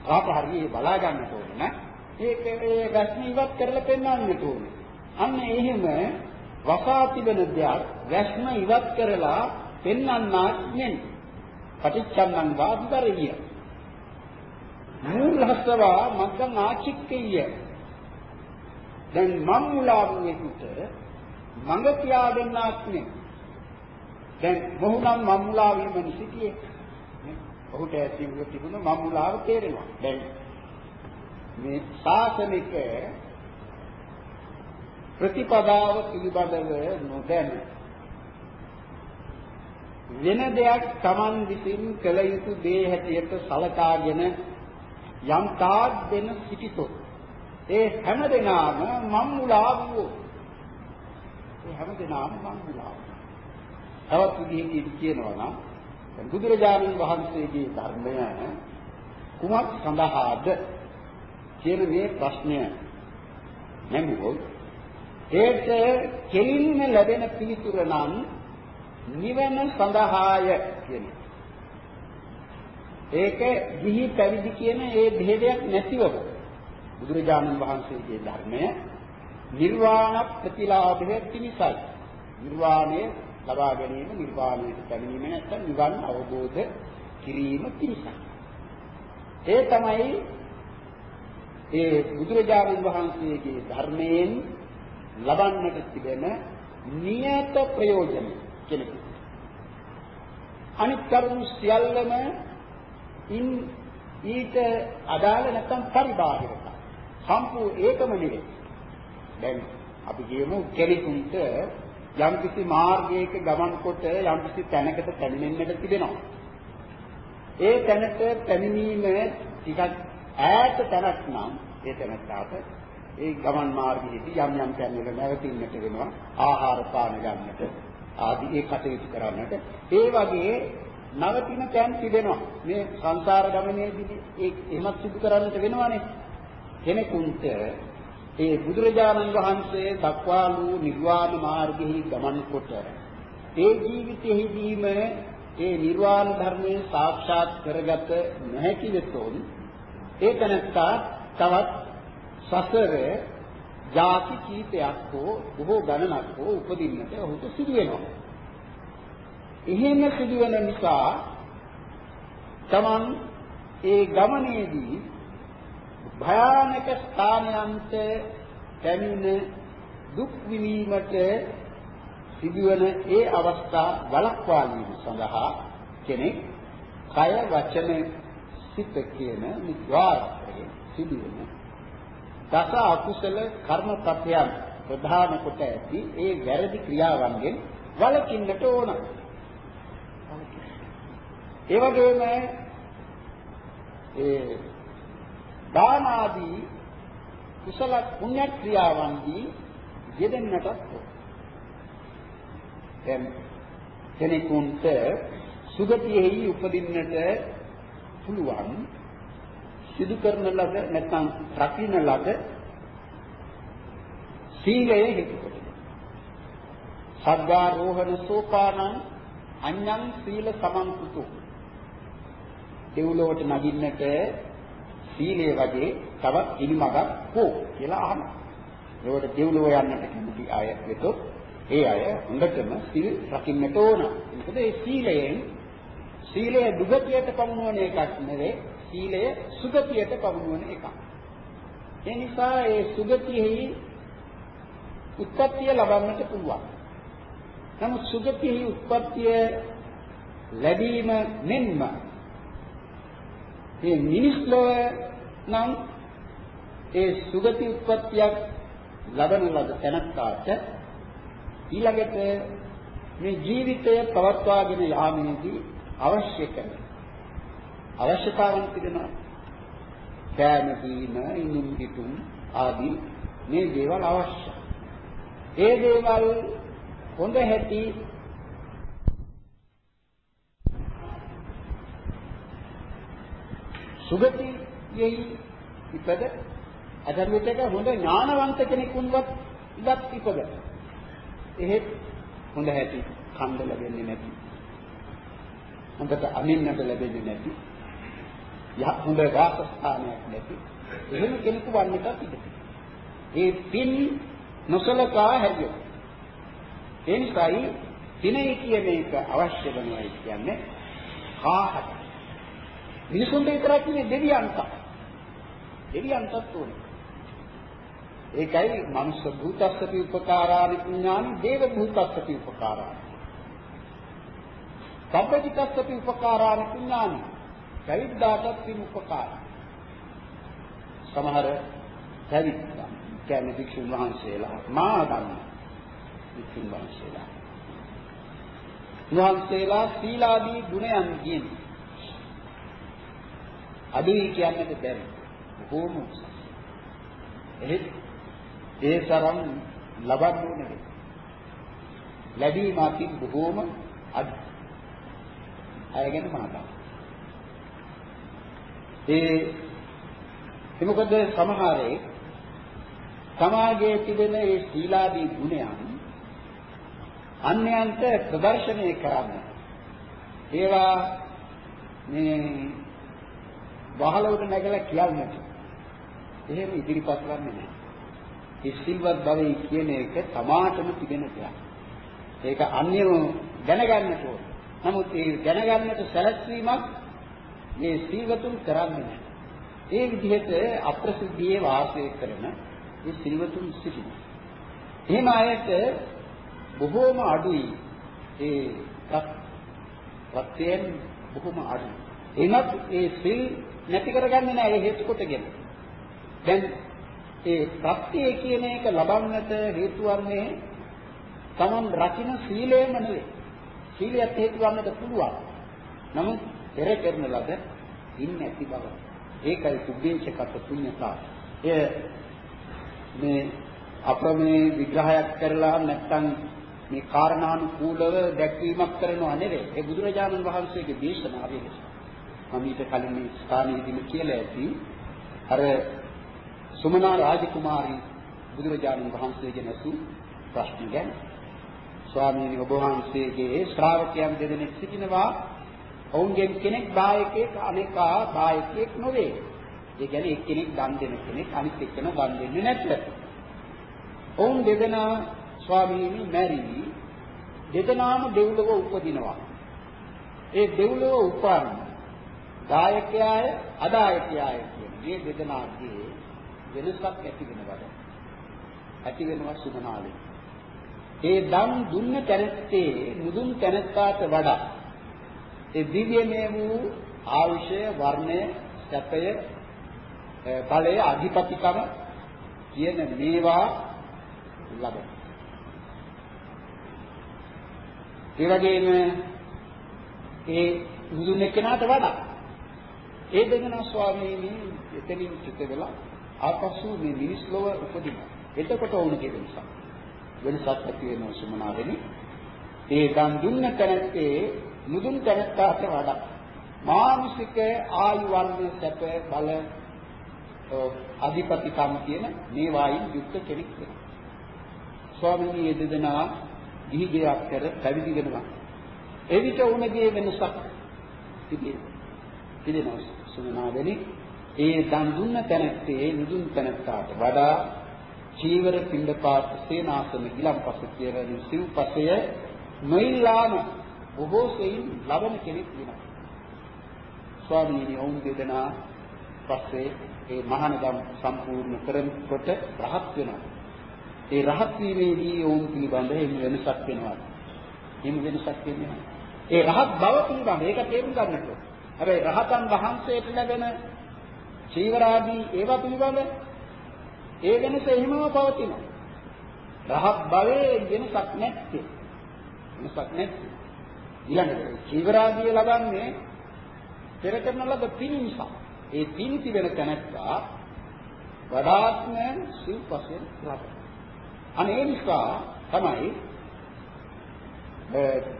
කාට හරි ඒ බලා ගන්න ඕනේ නේ. ඒක ඒ වැස්ම ඉවත් කරලා පෙන්වන්නට ඕනේ. අන්න එහෙම වසා තිබෙන දෙයක් වැස්ම ඉවත් කරලා පෙන්වන්නාක් නෙමෙයි. පටිච්චන්නං වාදිතරිය. මූලහස්වා මග්ගං ආචික්කය. දැන් මම්මුලා වූෙකුට මඟ කියා දෙන්නාක් නෙමෙයි. දැන් මොහුනම් මම්මුලා වීම සිටියේ. ඔහුට ඇතිව තිබුණ මම්මුලාව තේරෙනවා. දැන් මේ ශාසනික ප්‍රතිපදාව පිළිබඳව නොදැන වෙන දෙයක් Taman විසින් කළ යුතු දේ හැටියට සලකාගෙන යම් තාක් දෙන සිටිතොත් ඒ හැම දෙනාම මම්මුලා වූ ඒ හැම දෙනාම මම්මුලා තවත් විදිහකින් කියනවා නම් බුදුරජාණන් වහන්සේගේ ධර්මය කුමක් සඳහාද කියන මේ ප්‍රශ්නය නැමුවොත් ඒට කෙලින්ම ලැබෙන පිළිතුර නම් නිවන සඳහාය කියන ඒක ගිහි පැවිදි කියන ඒ භේදයක් නැතිවම බුදුරජාණන් වහන්සේගේ ධර්මය නිර්වාණ ප්‍රතිලාභය පිණිසයි නිර්වාණය ලබා ගැනීම නිර්වාණයට පැමිණීම නැත්නම් නිවන් අවබෝධ කිරීම පිණිසයි ඒ තමයි ඒ බුදුරජාණන් වහන්සේගේ ධර්මයෙන් ලබන්නට තිබෙන නියත ප්‍රයෝජන කෙනෙකු. අනිත් කරුණු සියල්ලම ඉන් ඊට අදාළ නැත්නම් පරිබාහිරක. සම්පූර්ණ ඒකම නෙවෙයි. දැන් අපි කියමු කෙනෙකුට යම්කිසි මාර්ගයක ගමන් කොට යම්කිසි තැනකට පැමිණෙන්නට තිබෙනවා. ඒ තැනට පැමිණීම ටිකක් ඈත තැනක් නම් ඒ තැනට ඒ ගමන් මාර්ගයේදී යම් යම් තැන්වල නැවතින්නට වෙනවා ආහාර පාන ගන්නට ආදී ඒ කටයුතු කරන්නට ඒ වගේ නවතින තැන් තිබෙනවා මේ සංසාර ගමනේදී ඒ එහෙමත් සිදු කරන්නට වෙනවානේ කෙනෙකුට ඒ බුදුරජාණන් වහන්සේ දක්වාලු නිර්වාණ මාර්ගෙහි ගමන් කොට ඒ ජීවිතයේදීම ඒ නිර්වාණ ධර්මයේ සාක්ෂාත් කරගත නොහැකි වෙතොත් ඒක නැත්තා තවත් සසර ಜಾති කීපයක් හෝ බොහෝ ගණනක් හෝ උපදින්නට ඔහුට සිදු වෙනවා. එහෙම සිදුවන නිසා තමන් ඒ ගමනේදී භයානක ස්ථානයන්ට පැමිණ දුක් විඳීමට සිදුවන ඒ අවස්ථා වළක්වා ගැනීම සඳහා කෙනෙක් කය වචන සිත කියන නිද්වාරයෙන් සිදුවන දස අකුසල කර්මපතයන් ප්‍රධාන කොට ඇති ඒ වැරදි ක්‍රියාවන්ගෙන් වළකින්නට ඕන. ඒ වගේම ඒ දාන ආදී කුසල පුණ්‍ය ක්‍රියාවන්දී යෙදෙන්නටත් ඕන. දැන් කෙනෙකුට සුගතියෙහි උපදින්නට පුළුවන් සිදු කරන ලද නැත්නම් රකින්න ලද සීලය හේතු කොට. සද්ධාරෝහණ සෝපානං අඤ්ඤං සීල සමන්තුතු. දෙව්ලොවට නගින්නට සීලය වගේ තවත් ඉනිමගක් හෝ කියලා අහනවා. ඒවට දෙව්ලොව යන්නට කැමති අය වෙතොත් ඒ අය හොඳටම සිල් රකින්නට ඕන. මොකද ඒ සීලයෙන් සීලය දුගතියට පමුණුවන එකක් නෙවෙයි සීලය සුගතියට පමුණුවන එකක්. ඒ නිසා ඒ සුගතියෙහි උත්පත්තිය ලබන්නට පුළුවන්. නමුත් සුගතියෙහි උත්පත්තිය ලැබීම මෙන්ම මේ මිනිස් ලොව නම් ඒ සුගති උත්පත්තියක් ලබන ලද තැනට ඊළඟට මේ ජීවිතය පවත්වාගෙන යාමේදී අවශ්‍ය කරන අවශ්‍යතාවන් තිබෙනවා. කෑම බීම, ඉඳුම් හිටුම් ආදී මේ දේවල් අවශ්‍යයි. ඒ දේවල් හොඳ හැටි සුගතියෙහි ඉපද අදන් විටක හොඳ ඥානවන්ත කෙනෙකුන්වත් ඉවත් ඉපද. එහෙත් හොඳ හැටි කන්ද ලැබෙන්නේ නැති. හොඳට අනින්නට ලැබෙන්නේ නැති. යහ හොඳ වාසස්ථානයක් නැති. එහෙම කෙනෙකු වන්නට පිටින්. ඒ පින් නොසලකා හැරියෝ. ඒ නිසායි පිනේ කියන එක අවශ්‍ය වෙනවා කියන්නේ කාහට. මිනිසුන්ට විතරක් නෙවෙයි දෙවියන්ට. දෙවියන්ටත් ඕනේ. ඒකයි මනුෂ්‍ය භූතස්සති උපකාරානි පුඤ්ඤානි දේව භූතස්සති උපකාරානි. සබ්බජිතස්සති උපකාරානි පුඤ්ඤානි. පැවිද්දාටත් පින් උපකාර. සමහර පැවිද්දා කියන්නේ භික්ෂුන් වහන්සේලා මා ගන්න භික්ෂුන් වහන්සේලා. වහන්සේලා සීලාදී ගුණයන්ගෙන් අදුයි කියන්නට බැරි. බොහෝම උසස්. එහෙත් ඒ තරම් ලබන්න ඕනේ. ලැබීම අතින් බොහෝම අඩු. අයගෙන මහතා. ඒ එමකද සමහරේ සමාජයේ තිබෙන ඒ සීලාදී ගුණයන් අන්‍යයන්ට ප්‍රදර්ශනය කරන්න. ඒවා මේ වහලවට නැගලා කියන්නට. එහෙම ඉදිරිපත් කරන්නේ නැහැ. ඒ සිල්වත් භවයේ කියන එක තමාටම තිබෙන දෙයක්. ඒක අන්‍යව දැනගන්නට ඕන. නමුත් ඒ දැනගන්නට සැලැස්වීමක් මේ සිල්වතුන් කරන්නේ නැහැ. ඒ විදිහට අප්‍රසිද්ධියේ වාසය කරන මේ සිල්වතුන් සිටිනවා. එහෙම අයට බොහෝම අඩුයි ඒ ප්‍රත්‍යයෙන් බොහෝම අඩුයි. එනත් ඒ සිල් නැති කරගන්නේ නැහැ ඒ හේතු කොටගෙන. දැන් ඒ ප්‍රත්‍යය කියන එක ලබන්නට හේතු වන්නේ තමන් රකින්න සීලයම නෙවෙයි. සීලයත් හේතු වන්නට පුළුවන්. නමුත් පෙර කරන ලද ඉන් නැති බව. ඒකයි සුද්ධේශකත පුඤ්ඤතා. එය මේ අප්‍රමේ විග්‍රහයක් කරලා නැත්නම් මේ කාරණානුකූලව දැක්වීමක් කරනව නෙවෙයි. ඒ බුදුරජාණන් වහන්සේගේ දේශනාවේ මම ඊට කලින් මේ ස්ථානයේදීම කියලා ඇති අර සුමනා රාජකුමාරී බුදුරජාණන් වහන්සේගෙන් අසු ප්‍රශ්න ගැන ස්වාමීනි ඔබ වහන්සේගේ ශ්‍රාවකයන් දෙදෙනෙක් සිටිනවා ඔවුන්ගෙන් කෙනෙක් දායකයෙක් අනෙකා දායකයෙක් නොවේ. ඒ කියන්නේ එක්කෙනෙක් දන් දෙන කෙනෙක් අනිත් එක්කෙනා දන් දෙන්නේ නැත්නම්. ඔවුන් දෙදෙනා ස්වාමීනි මැරි දෙදෙනාම දෙව්ලොව උපදිනවා. ඒ දෙව්ලොව උපන් දායකයාය අදායකයාය කියන මේ දෙදෙනාගේ වෙනසක් ඇති වෙනවද? ඇති වෙනවා සුමනාලේ. ඒ දන් දුන්න තැනැත්තේ මුදුන් තැනැත්තාට වඩා ඒ දිව්‍යමය වූ ආයුෂය, වර්ණය, සැපය, බලය, අධිපතිකම කියන මේවා ලබන. ඒ වගේම ඒ මුදුන් එක්කනට වඩා ඒ දෙදෙනා ස්වාමීනි එතනින් චුත වෙලා ආපසු මේ මිනිස් ලොව උපදිනවා. එතකොට වුණ කෙනෙක් වෙනසක් ඇති වෙනවා සුමනාවෙනි. ඒ දන් දුන්න තැනත්තේ නුදුන් තැනත්තාට වඩා මානසික ආයු වර්ණ සැප බල අධිපතිකම් කියන මේ වායින් යුක්ත කෙනෙක් වෙනවා. ස්වාමීන් වහන්සේ දෙදෙනා ගිහි ගියක් කර පැවිදි වෙනවා. එවිට උණගේ වෙනසක් තිබෙනවා. තිබෙනවා සුමනාවනි ඒ දන් දුන්න තැනැත්තේ නුදුන් තැනැත්තාට වඩා චීවර පින්ඩපාත සේනාසන ගිලම්පස කියන සිව්පසය නොඉල්ලාම බොහෝ සෙයින් ලබන කෙනෙක් වෙනවා. ස්වාමීනි ඔවුන් දෙදෙනා පස්සේ ඒ මහානදම් සම්පූර්ණ කරනකොට රහත් වෙනවා. ඒ රහත් වීමේදී ඔවුන් පිළිබඳ එහෙම වෙනසක් වෙනවා. එහෙම වෙනසක් වෙන්නේ ඒ රහත් බව පිළිබඳ ඒක තේරුම් ගන්නට ඕන. හැබැයි රහතන් වහන්සේට ලැබෙන චීවරාදී ඒවා පිළිබඳ ඒ වෙනස එහෙමම පවතිනවා. රහත් භවයේ වෙනසක් නැත්තේ. වෙනසක් නැත්තේ. ඊළඟට චීවරාදී ලබන්නේ පෙර කරන ලද පින් නිසා. ඒ පින් තිබෙන තැනත්තා වඩාත්ම සිව්පසෙන් ලබන. අනේ නිසා තමයි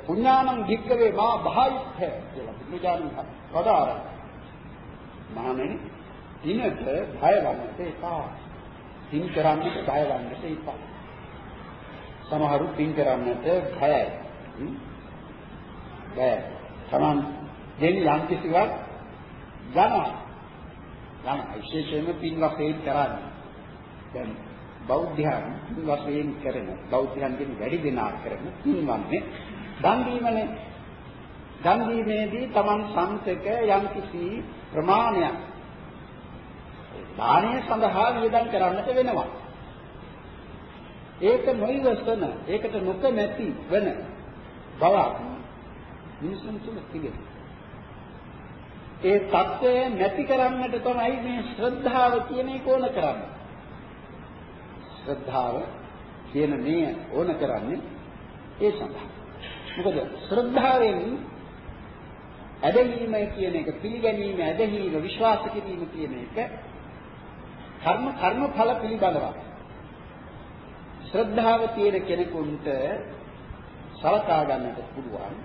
පුඤ්ඤානම් ධික්කවේ මා භායිත්‍ය කියලා බුදුජානක වදාරා. මහණෙනි දිනට භය වන්නට එපා. පින් කරන්නට භය වන්නට එපා. සමහරු පින් කරන්නට භයයි. බය. Taman දෙන යම් කිසිවක් යනවා. යන විශේෂයෙන්ම පින් වශයෙන් කරන්නේ. දැන් බෞද්ධයන් පින් වශයෙන් කරන බෞද්ධයන්ගෙන් වැඩි දෙනා කරන පින්වන්නේ දන් දීමනේ. දන් දීමේදී Taman සම්තක යම් කිසි ප්‍රමාණයක් දානය සඳහා වියදම් කරන්නට වෙනවා. ඒක නොයිවසන, ඒකට නොකමැති වෙන බවක් මිනිසුන් තුල තිබෙනවා. ඒ தත්ත්වය නැති කරන්නට තමයි මේ ශ්‍රද්ධාව කියන එක ඕන කරන්නේ. ශ්‍රද්ධාව කියන මේ ඕන කරන්නේ ඒ සඳහා. මොකද ශ්‍රද්ධාවෙන් ඇදහිීම කියන එක පිළිගැනීම ඇදහිීම විශ්වාස කිරීම කියන එක කර්ම කර්මඵල පිළිබඳව ශ්‍රද්ධාව තියෙන කෙනෙකුට සලකා ගන්නට පුළුවන්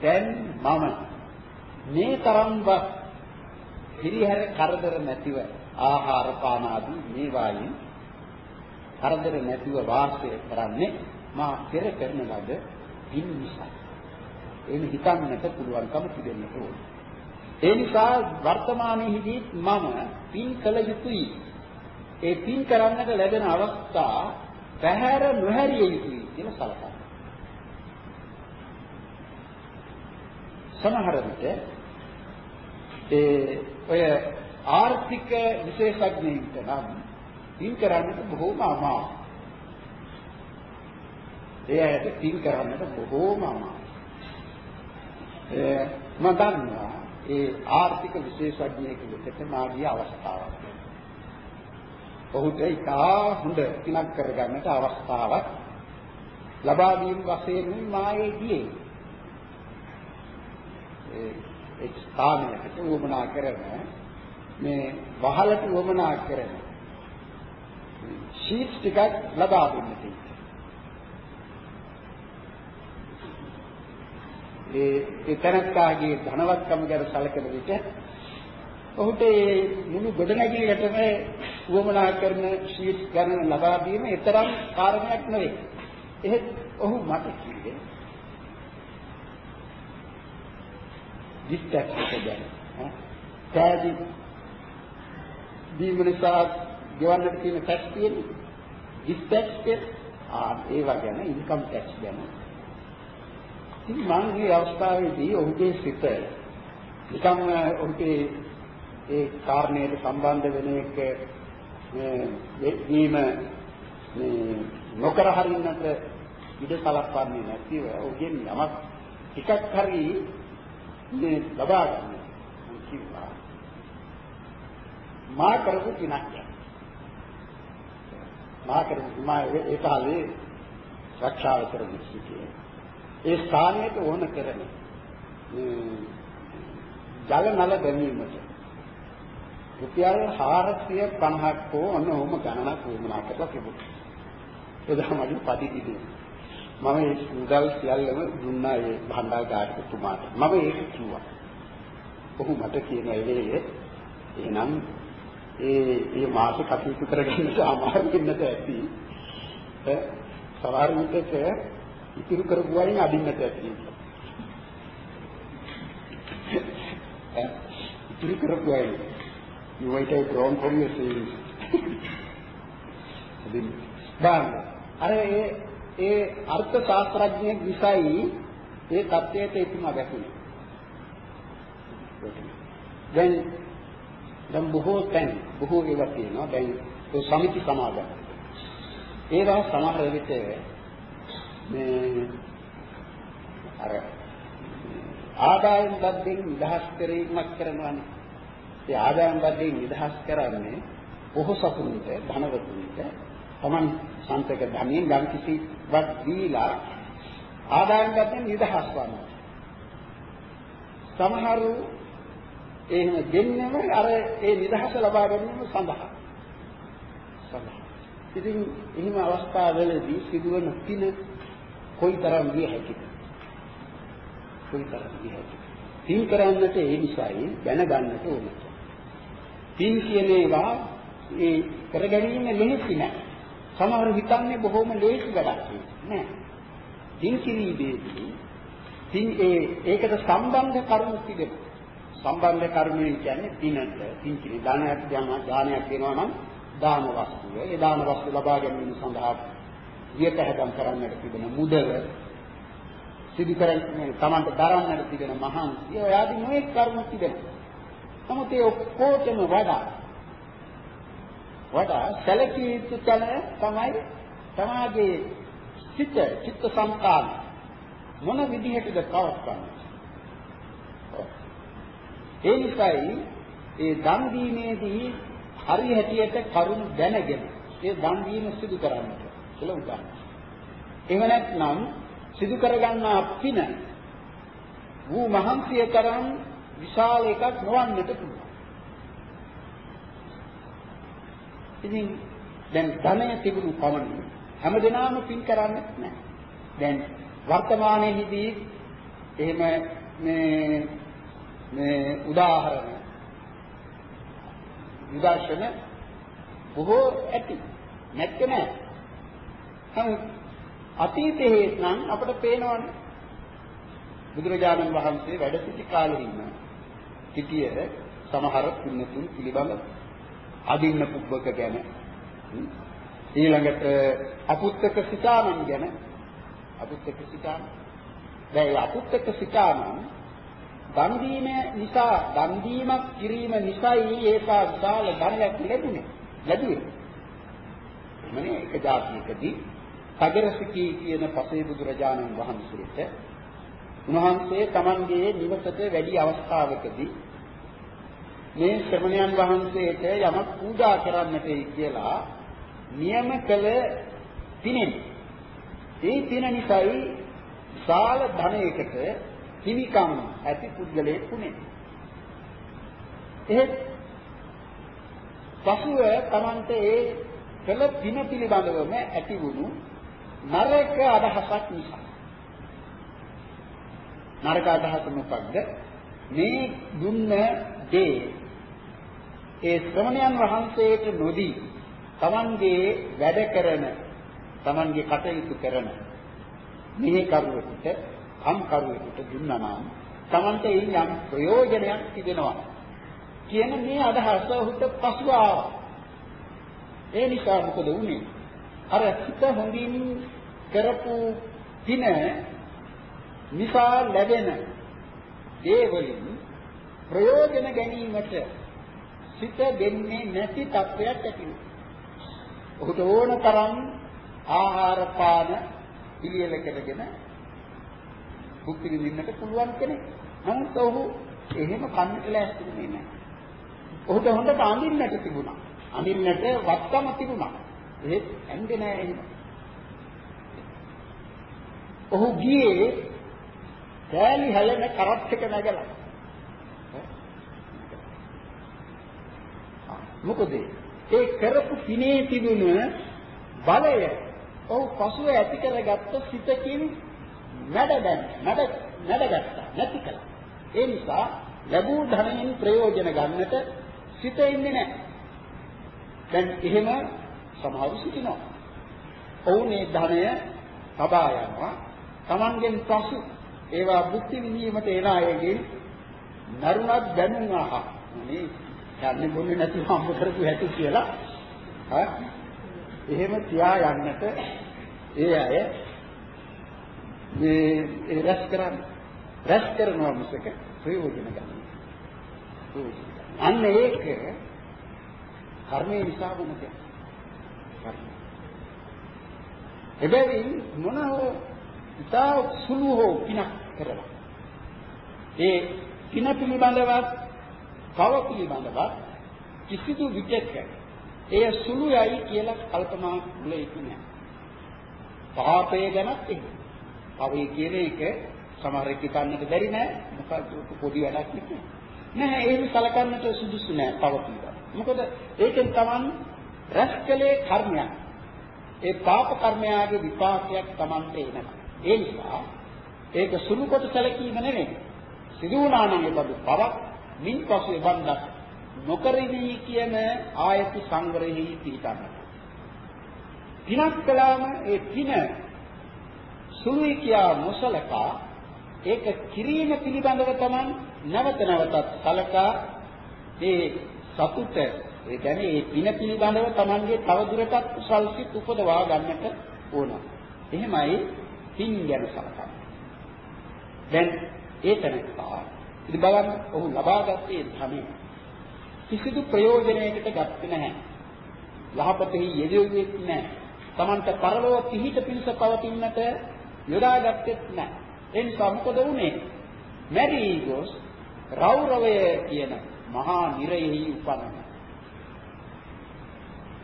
දැන් මම මේ තරම්වත් පිරිහැර කරදර නැතිව ආහාර පාන ආදී මේ වායින් කරදර නැතිව වාසය කරන්නේ මා පෙර කරන ලද පින් නිසා. එනි හිතන්නට පුළුවන්කම තිබෙන්න ඕනේ. ඒ නිසා වර්තමානයේදී මම පින් කළ යුතුයි. ඒ පින් කරන්නට ලැබෙන අවස්ථා පැහැර නොහැරිය යුතුයි කියලා සලකනවා. සමහර විට ඒ ඔය ආර්ථික විශේෂඥයින්ට නම් පින් කරන්නට බොහෝම අමාරුයි. ඒ ඇයට පින් කරන්නට බොහෝම අමාරුයි. ඒ මම දන්නවා ඒ ආර්ථික විශේෂඥයෙකුට මාගේ අවස්ථාවක්. ඔහුට ඉතා හොඳ පිනක් කරගන්නට අවස්ථාවක් ලබා දීම වශයෙන් මායේ ගියේ. ඒ ස්ථානයකට වමනා කරන මේ වහලට වමනා කරන ෂීට්ස් ටිකක් ලබා දෙන්න තියෙනවා. ඒ ඒ තරක්කාගේ ධනවත්කම ගැන සැලකෙන විට ඔහුට මේ මුළු ගොඩනැගිල්ලටම වමනා කරන ෂීට්ස් ගණන ලබා දීම ඒතරම් කාරණයක් නෙවෙයි. එහෙත් ඔහු මට කිව්වේ දිස්ත්‍යක් එක ගැන. සාදි දීම නිසා ගෙවන්නට තියෙන ටැක්ස් තියෙන්නේ. දිස්ත්‍යක් ආ ඒවා ගැන ඉන්කම් ටැක්ස් ගැන. ඉතින් මම මේ අවස්ථාවේදී ඔහුගේ සිත නිකම් ඔහුගේ ඒ කාරණයට සම්බන්ධ වෙන එක මේ වීම මේ නොකර හරින්නට ඉඩ සලස්වන්නේ නැතිව ඔහුගෙන් යමක් ටිකක් හරි මේ ලබා ගන්න කිව්වා. මා කරපු පිනක් මා කරපු මා ඒ කාලේ රක්ෂාව කරන සිටියේ. ඒ ස්ථානයට ඕන කරන ජල නල ගැනීමට රුපියල් 450ක් හෝ අන්න ඔහොම ගණනක් වුණා කරලා තිබුණා. එදා මගේ පදිතිදී. මම ඒ මුදල් සියල්ලම දුන්නා ඒ භණ්ඩාගාරිකතුමාට. මම ඒක කිව්වා. ඔහු මට කියන වෙලේ එහෙනම් ඒ ඒ මාස කටයුතු කරගන්න අමාරු වෙන්නට ඇති. සමහර විටක ඉතිරි කරපු වයින් අදින්නට ඇති. ඉතිරි කරපු වයින් you might have drawn from your savings. බලන්න. අර ඒ ඒ අර්ථ ශාස්ත්‍රඥයෙක් විසයි ඒ தත්වයට එතුමා වැටුනේ. දැන් දැන් බොහෝ තැන් බොහෝ ඒවා තියෙනවා. දැන් ඒ සමිති සමාගම්. ඒවා සමහර විට මේ අර ආදායම් බද්දෙන් නිදහස් කිරීමක් කරනවානේ. ඒ ආදායම් බද්දෙන් නිදහස් කරන්නේ පොහොසතුන්ට ධනවතුන්ට Taman සන්තක ධනියෙන් යම් කිසි වත් දීලා ආදායම් බද්දෙන් නිදහස් වනවා. සමහරු එහෙම දෙන්නම අර ඒ නිදහස ලබා ගැනීම සඳහා. සඳහා. ඉතින් එහෙම අවස්ථාවලදී සිදුවන පින කොයිතරම් විය හැකිද? කොයිතරම් විය හැකිද? පින් කරන්නට ඒ නිසායි දැනගන්නට ඕනේ. පින් කියන ඒවා ඒ කර ගැනීම ලෙහෙසි නෑ. සමහර හිතන්නේ බොහොම ලේසි වැඩක් නෑ. පින් කිරීමේදී පින් ඒ ඒකට සම්බන්ධ කරුණු තිබෙනවා. සම්බන්ධ කර්මය කියන්නේ පිනට පින් කියන දානයක් යන දානයක් වෙනවා නම් දාන වස්තුව ඒ දාන වස්තු ලබා ගැනීම සඳහා වියතහදම් කරන්නට තිබෙන මුදල සිදු කරන්නේ Tamanට දරන්නට තිබෙන මහන්සිය ඔය ආදී නොඑක් කර්ම තිබෙනවා. නමුත් ඒ ඔක්කොටම වඩා වඩා සැලකිය යුතු තැන තමයි තමාගේ සිත චිත්ත සංකාල මොන විදිහටද පවත්වන්නේ ඒ නිසායි ඒ දන් දීමේදී හරි හැටියට කරුණ දැනගෙන ඒ දන් දීම සිදු කරන්නට කියලා උදාන. එහෙම නැත්නම් සිදු කරගන්නා පින වූ මහන්සිය තරම් විශාල එකක් නොවන්නට පුළුවන්. ඉතින් දැන් ධනය තිබුණු පමණින් හැමදෙනාම පින් කරන්නේ නැහැ. දැන් වර්තමානයේදී එහෙම මේ මේ උදාහරණ විදර්ශන බොහෝ ඇති නැත්te නෑ නමුත් අතීතයේ නම් අපට පේනවනේ. බුදුරජාණන් වහන්සේ වැඩ සිටි කාලේ ඉන්න සිටියේ සමහර පුණ්‍යතුන් පිළිබඳ අදින්න පුබ්බක ගැන ඊළඟට අපුත්තක සිතානන් ගැන අපුත්තක සිතාන දැන් අපුත්තක සිතානන් දන් දීම නිසා දන් දීමක් කිරීම නිසායි ඒකා විශාල ධනයක් ලැබුණේ ලැබුවේ. එමනේ එක જાතියකදී සගරසිකී කියන පසේ බුදුරජාණන් වහන්සේට උන්වහන්සේ Tamanගේ නිවසට වැඩි අවස්ථාවකදී මේ ශ්‍රමණයන් වහන්සේට යමක් පූජා කරන්නටයි කියලා නියම කළ පිනෙන් ඒ පින නිසායි විශාල ධනයකට හිමිකම් ඇති පුද්ගලයෙක් වුණේ. එහෙත් පසුව Tamante ඒ කළ පින පිළිබඳවම ඇති වුණු නරක අදහසක් නිසා නරක අදහස මොකක්ද මේ දුන්න දේ ඒ ශ්‍රමණයන් වහන්සේට නොදී Tamanගේ වැඩ කරන Tamanගේ කටයුතු කරන මෙහි කරුවෙකුට කම් කරුවෙකුට දුන්නා නම් Tamante යම් ප්‍රයෝජනයක් තිබෙනවා කියන මේ අදහස ඔහුට පසුව ආවා. ඒ නිසා මොකද වුනේ? අර හිත හොඳින් කරපු පින නිසා ලැබෙන දේවලින් ප්‍රයෝජන ගැනීමට සිත දෙන්නේ නැති තත්වයක් ඇති වෙනවා. ඔහුට ඕන තරම් ආහාර පාන පිළියෙල කරගෙන භුක්ති විඳින්නට පුළුවන් කෙනෙක්. නමුත් ඔහු එහෙම කන්නට ලෑස්තිුනේ නැහැ. ඔහුට හොඳට අඳින්නට තිබුණා. අඳින්නට වත්තම තිබුණා. ඒත් ඇඳේ නැහැ එහෙම. ඔහු ගියේ කෑලි හැලෙන කරත් එක නැගලා. මොකද ඒ කරපු පිනේ තිබුණ බලය ඔව් පසුව ඇති කරගත්ත සිතකින් නැඩගන්න නැඩ නැඩගත්තා නැති කළා. ඒ නිසා ලැබූ ධනයෙන් ප්‍රයෝජන ගන්නට සිත ඉන්නේ නැහැ. දැන් එහෙම සමහරු සිටිනවා. ඔවුනේ ධනය තබා යනවා. Tamangen පසු ඒවා බුද්ධි විඳීමට එන අයගේ නරුණක් දැනුම් අහ. මේ යන්නේ බොන්නේ නැතිව හම්බ කරපු හැටි කියලා. හා එහෙම තියා යන්නට ඒ අය මේ රැස් කරන්නේ රැස් කරනවා මිසක ප්‍රයෝජන ගන්න. අන්න ඒක කර්මයේ නිසා වුණ දෙයක්. එබැවින් මොන හෝ ඉතා සුළු හෝ පිනක් කරලා ඒ පින පිළිබඳවත් තව පිළිබඳවත් කිසිදු විචෙක එය සුළුයයි කියලා කල්පනා කළ යුතු නැහැ. පාපය ගැනත් එහෙම. පවේ කියන එක සමහර එක් කන්නට බැරි නෑ. මොකද පොඩි වැඩක් නෙමෙයි. නැහැ ඒක සලකන්නට සුදුසු නෑ පව කියලා. මොකද ඒකෙන් Taman රැස්කලේ කර්මයක්. ඒ පාප කර්මයාගේ විපාකයක් Tamanට එනවා. ඒ නිසා ඒක සුළු කොට සැලකීම නෙමෙයි. සිදු වුණා නම් ඒ බඳු පවක් මින් පසු එබන්දක් නොකරෙවි කියන ආයති සංවරෙහි පිටන්නට. පිනක් කළාම ඒ පින සුළුයි කියා නොසලකා ඒක කිරීම පිළිබඳව තමයි නැවත නැවතත් සලකා ඒ සතුට ඒ කියන්නේ ඒ පින පිළිබඳව Tamanගේ තවදුරටත් කුසල් සිත් උපදවා ගන්නට ඕන. එහෙමයි පින් ගැන සලකන්නේ. දැන් ඒ තැනත්තා ඉතින් බලන්න ඔහු ලබාගත්තේ ධනෙ කිසිදු ප්‍රයෝජනයකට ගත්තේ නැහැ. යහපතෙහි යෙදුවෙන්නේ නැහැ. Tamanta පරලෝක පිහිට පිණිස පවතින්නට යොදාගත්තේත් නැහැ. ඒ නිසා මොකද වුනේ? මැරී ගොස් රෞරවය කියන මහා නිරයෙහි උපන්න.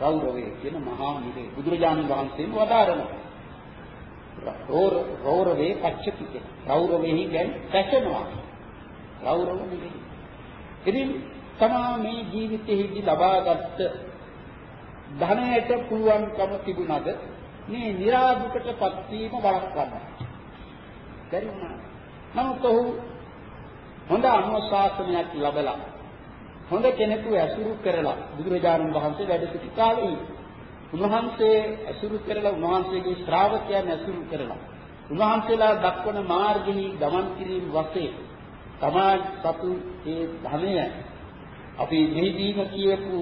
රෞරවය කියන මහා නිරය බුදුරජාණන් වහන්සේම වදාරනවා. රෞරවේ පච්චති කියන. රෞරවෙහි දැන් පැසෙනවා. රෞරව නෙවෙයි. ඉතින් තමා මේ ජීවිතයේදී ලබාගත් ධනයට පුළුවන්කම තිබුණද මේ નિરાදුකටපත් වීම වළක්වන්න. බැරි වුණා. නමුත් ඔහු හොඳ අනුශාසනයක් ලැබලා හොඳ කෙනෙකු ඇසුරු කරලා බුදුරජාණන් වහන්සේ වැඩ සිටි කාලේ උන්වහන්සේ ඇසුරු කරලා උන්වහන්සේගේ ශ්‍රාවකයන් ඇසුරු කරලා උන්වහන්සේලා දක්වන මාර්ගෙහි ගමන් කිරීම වශයෙන් තමා සතු ඒ ධනය අපි මෙහිදීම කියපු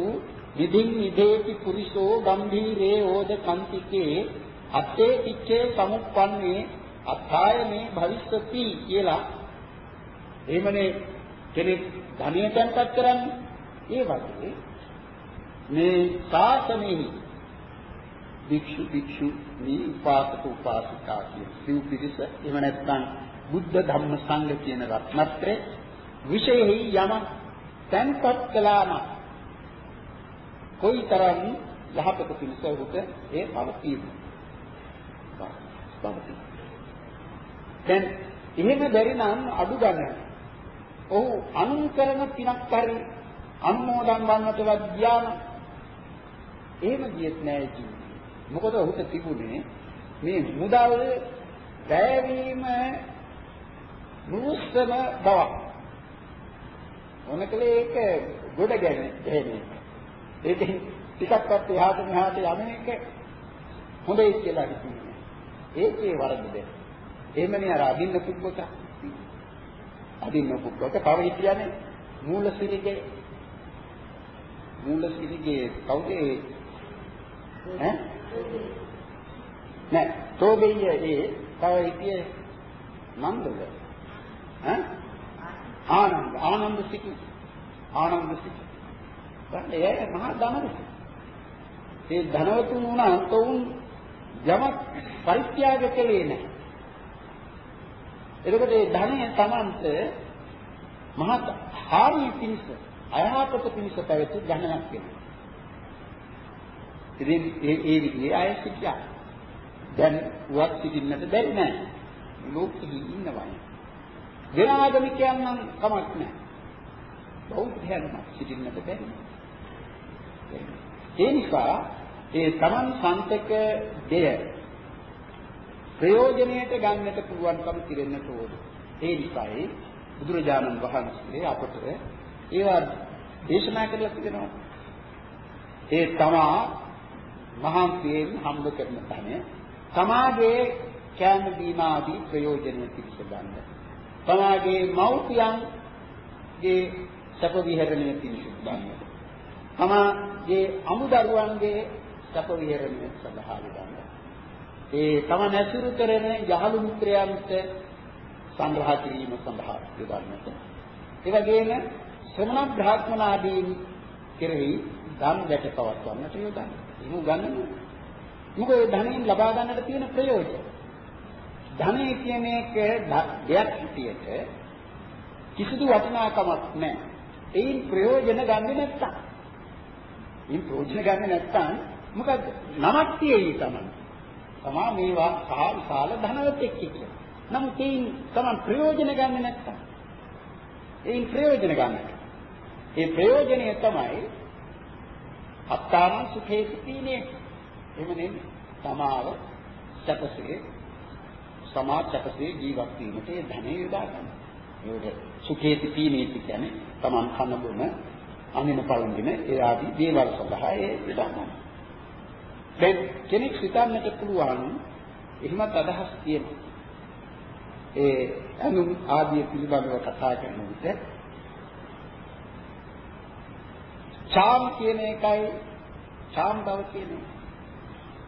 විදින් විදේති පුරිසෝ ගම්භීරේ ඕද කන්තිකේ අත්තේ පිච්චේ සමුප්පන්නේ අත්ථායමේ භවිස්සති කියලා. එහෙමනේ කෙනෙක් ධනිය තැන්පත් කරන්නේ ඒ වගේ මේ ශාසනයෙහි භික්ෂු භික්ෂුණී උපාසක උපාසිකා කියන සිව් පිරිස එහෙම නැත්නම් බුද්ධ ධම්ම සංඝ කියන රත්නත්‍රේ විශේෂයි යම තැන්පත් කළාම කොයිතරම් යහපත පිණිස උට ඒ පවතින. පවතින. දැන් එහෙම බැරි නම් අඩු ගන්න. ඔහු අනුකරණ පිනක් හරි අනුමෝදන් වන්නටවත් ගියාම එහෙම ගියෙත් නෑ ජීවිතේ. මොකද ඔහුට තිබුණේ මේ මුදල් වැයවීම නුස්සන බවක්. මොනකලේ ඒක ගොඩ ගැනේ දෙන්නේ. ඒකෙන් ටිකක්වත් එහාට මෙහාට යන එක හොඳයි කියලා හිතන්නේ. ඒකේ වරදද. එහෙමනේ අර අදින්න පුබ්බක. අදින්න පුබ්බක තව හිටියනේ මූල සිරිගේ මූල සිරිගේ කවුද ඒ? ඈ? නෑ තෝබෙය ඒ තව හිටියේ නන්දද? ඈ? ආනන්ද ආනන්ද සිටි. ආනන්ද සිටි. ඒ මහා ධනවතුන්. ඒ ධනවතුන් වුණා තවුන් යමක් පරිත්‍යාග කළේ නැහැ. එතකොට ඒ ධනය තමන්ට මහත් හානිය පිණිස අයහපත පිණිස පැවති ධනයක් වෙනවා. ඉතින් ඒ ඒ විදිහේ අය සිටියා. දැන් වත් සිටින්නට බැරි නෑ. ලෝකෙහි ඉන්නවා. වෙන ආගමිකයන් නම් කමක් නෑ. බෞද්ධයන් සිටින්නට බැරි නෑ. ඒ නිසා ඒ Taman සන්තක දෙය ප්‍රයෝජනයට ගන්නට පුළුවන්කම තිරෙන්නට ඕන. ඒ නිසායි බුදුරජාණන් වහන්සේ අපට ඒවා දේශනා කරලා තිබෙනවා. ඒ තමා මහන්සියෙන් හම්බ කරන තැන තමාගේ කෑම බීම ආදී ප්‍රයෝජන පිණිස ගන්න. තමාගේ මව්පියන්ගේ සැප විහරණය පිණිස ගන්න. තමාගේ අමුදරුවන්ගේ සැප විහරණය සඳහා ගන්න. ඒ තම නැසුරු කරන යහළු මිත්‍රයන්ට සංග්‍රහ කිරීම සඳහා යොදන්නට. ඒ වගේම ශ්‍රමණ බ්‍රාහ්මනාදීන් කෙරෙහි ධම් වැට පවත්වන්නට යොදන්න. එහෙම ගන්න. මොකද ධනෙන් ලබා ගන්නට තියෙන ප්‍රයෝජන. ධනෙ කියන එක දෙයක් හිටියට කිසිදු වටිනාකමක් නැහැ. ඒන් ප්‍රයෝජන ගන්නේ නැත්තම්. ඒන් ප්‍රයෝජන ගන්නේ නැත්තම් මොකද නමක් තියෙයි තමයි. තමා මේවා සහ විශාල ධනවතෙක් කියලා. නමුත් ඒන් තමන් ප්‍රයෝජන ගන්නේ නැත්තම්. ඒන් ප්‍රයෝජන ගන්නට. ඒ ප්‍රයෝජනය තමයි අත්තාන සුඛේ සුඛීනේ. එහෙම නෙමෙයි. තමාව සැපසේ සමා සැපසේ ජීවත් වීමට ඒ ධනෙ යොදා ගන්න. ඒකට සුඛේ සුඛීනේ කියන්නේ තමන් කන බොන අනින පළඳින ඒ ආදී දේවල් සඳහා ඒ යොදා ගන්න. දැන් කෙනෙක් හිතන්නට පුළුවන් එහෙමත් අදහස් තියෙනවා. ඒ අනු ආදී පිළිබඳව කතා කරන විට චාම් කියන එකයි චාම් බව කියන එක.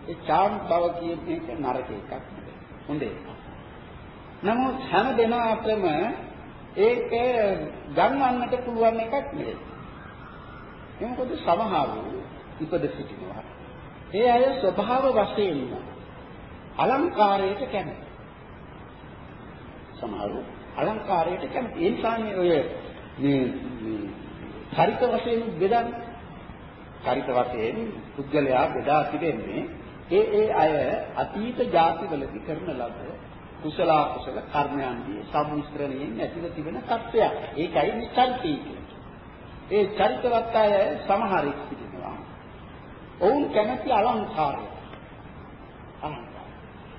ඒ චාම් බව කියන එක නරක එකක් නෙවෙයි. හොඳ එකක්. නමුත් හැම දෙනාටම ඒක ගන්නන්නට පුළුවන් එකක් නෙවෙයි. ඒ මොකද සමහරු ඉපද සිටිනවා. ඒ අය ස්වභාව වශයෙන්ම අලංකාරයට කැමති. සමහරු අලංකාරයට කැමති. ඒ නිසා මේ ඔය මේ චරිත වශයෙන් බෙදන්නේ. චරිත වශයෙන් පුද්ගලයා බෙදා තිබෙන්නේ ඒ ඒ අය අතීත ජාතිවලදී කරන ලද කුසල කුසල කර්මයන්දී සම්මිශ්‍රණයෙන් ඇතිව තිබෙන තත්ත්වයක්. ඒකයි මේ චරිතය ඒ චරිතවත් අය සමහරෙක් සිටිනවා. ඔවුන් කැමති අලංකාරය. අලංකාරය.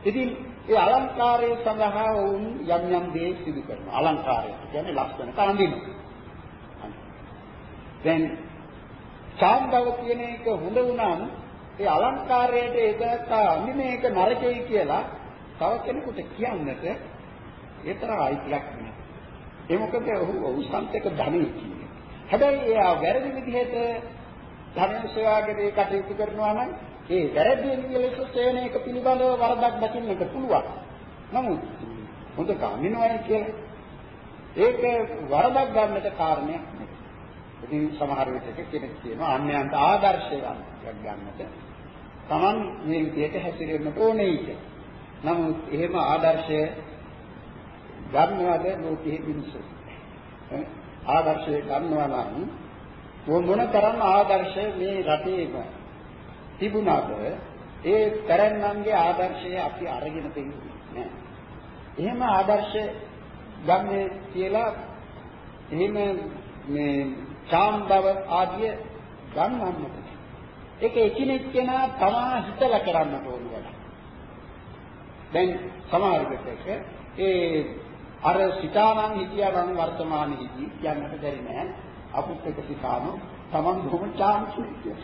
ඉතින් ඒ අලංකාරය සඳහා ඔවුන් යම් යම් දේ සිදු කරනවා. අලංකාරය කියන්නේ ලස්සනට අඳිනවා. දැන් ඡාම්බව කියන එක හොඳ වුණාම ඒ අලංකාරයට ඒකට අඳින එක නරකයි කියලා තව කෙනෙකුට කියන්නට ඒතර අයිතියක් නෑ. ඒ මොකද ඔහු ඔහු සම්පතක ධනෙ කියන්නේ. හැබැයි එයා වැරදි විදිහට ධර්ම සේවාවකදී කටයුතු කරනවා නම් ඒ වැරදි ලෙස සේන එක පිළිබඳව වරදක් දකින්නට පුළුවන්. නමුත් හොඳ කාමිනවයි කියලා ඒක වරදක් ගන්නට කාරණයක් නෙවෙයි. ඉතින් සමහර විටක කෙනෙක් කියනවා අන්‍යයන්ට ආදර්ශයක් ගන්නට Taman මේ විදිහට හැසිරෙන්න ඕනේ කියලා. නමුත් එහෙම ආදර්ශය ගන්නවද ලෝකෙහි මිනිස්සු? ආදර්ශය ගන්නවා නම් මොන තරම් ආදර්ශය මේ රටේම තිබුණාද ඒ පැරණන්ගේ ආදර්ශය අපි අරගෙන තින්නේ නෑ. එහෙම ආදර්ශ ගන්නේ කියලා එහෙම මේ ඡාම්බව ආදිය ගන්නන්නට. ඒක එකිනෙක කෙනා තමා හිතලා කරන්නට ඕන වැඩක්. දැන් සමහර විටක ඒ අර සිතානම් හිතියානම් වර්තමානයේදී කියන්නට බැරි නෑ. අපිත් එක සිතානෝ තමන් බොහොම ඡාම් කියන්නේ.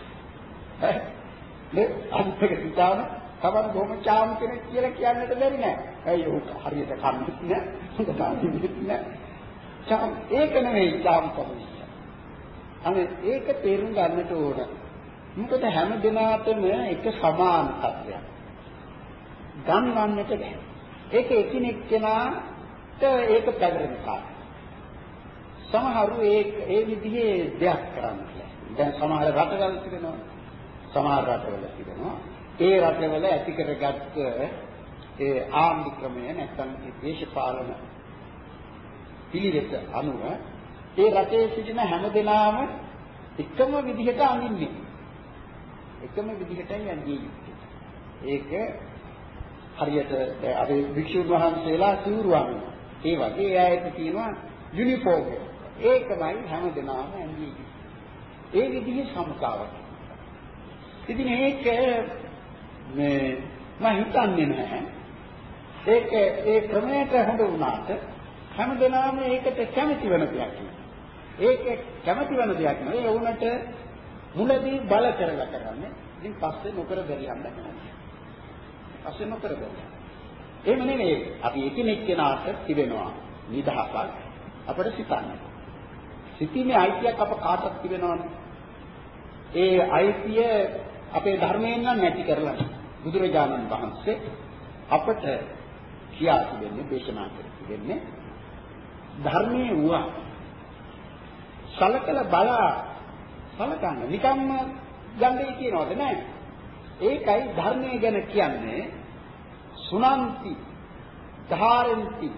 නේ අනිත් එක සිතාන තමන් බොහොම ඡාම් කෙනෙක් කියලා කියන්නට බැරි නෑ. ඇයි ඒක හරියට කන්නේ නෑ. හොඳ තාමෙත් නෑ. ඡාම් ඒක නෙවෙයි ඡාම් තමයි. අනේ ඒක තේරුම් ගන්නට ඕන. මොකද හැම දිනාටම එක සමාන තත්ත්වයක්. ගන්වන්නට බැහැ. ඒක එකිනෙක කෙනාට ඒක පැවරෙන කාර්යය. සමහරු ඒ ඒ විදිහේ දෙයක් කරන්නේ. දැන් සමහර රටවල් තිබෙනවා. සමහර රටවල තිබෙනවා. ඒ රටවල ඇති කරගත්ත ඒ ආණ්ඩු ක්‍රමය නැත්නම් ඒ දේශපාලන පිළිවෙත අනුව ඒ රටේ සිටින හැම දෙනාම එකම විදිහට අඳින්නේ. එකම විදිහටයි අඳින්නේ. ඒක හරියට අර වික්ෂුන් වහන්සේලා සිවුරු අඳිනවා. ඒ වගේ ආයත තියෙනවා යුනිෆෝම් එක. ඒකමයි හැම දෙනාම ඇඳින්නේ. ඒ විදිහේ සමතාවක්. ඉතින් ඒක මේ මම හිතන්නේ නැහැ ඒක ඒ ක්‍රමයට හඳ වුණාට හැමදෙනාම ඒකට කැමති වෙන දෙයක් ඒක කැමති වෙන දෙයක් නෙවෙයි ඒ වුණට මුලදී බල කරලා කරන්නේ ඉතින් පස්සේ නොකර බැරියම් නැහැ. පස්සේ නොකර බැරියම්. එහෙම නෙමෙයි අපි එකිනෙක කෙනාට තිබෙනවා නිදහසක් අපිට සිතන්න. සිතීමේ අයිතියක් අප කාටත් තිබෙනවනේ. ඒ අයිතිය අපේ ධර්මයෙන් නම් නැති කරලා බුදුරජාණන් වහන්සේ අපට කියා තිබෙන්නේ දේශනා කර තිබෙන්නේ ධර්මයේ වුණා සලකල බලා සලකන්න නිකම්ම ගන්නේ කියනවද නැහැ ඒකයි ධර්මයේ ගැන කියන්නේ සුනන්ති ධාරಂತಿ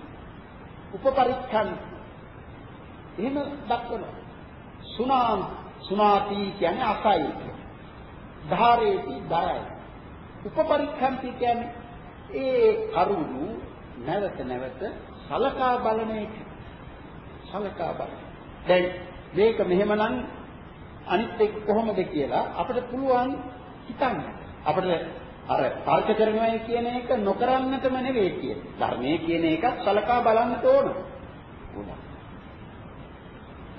උපපරික්ඛන්ති එහෙම දක්වනවා. සුනාම් සුනාති කියන්නේ අසයි ධාරේති දරයි උපපරික්ඛන්ති කියන්නේ ඒ කරුණු නැවත නැවත සලකා බලන එක. සලකා බලන. දැන් මේක මෙහෙමනම් අනිත් එක කොහොමද කියලා අපිට පුළුවන් හිතන්න. අපිට අර තර්ක කරනවා කියන එක නොකරන්නටම නෙවෙයි කියන්නේ. ධර්මයේ කියන එකත් සලකා බලන්නට ඕන. උනා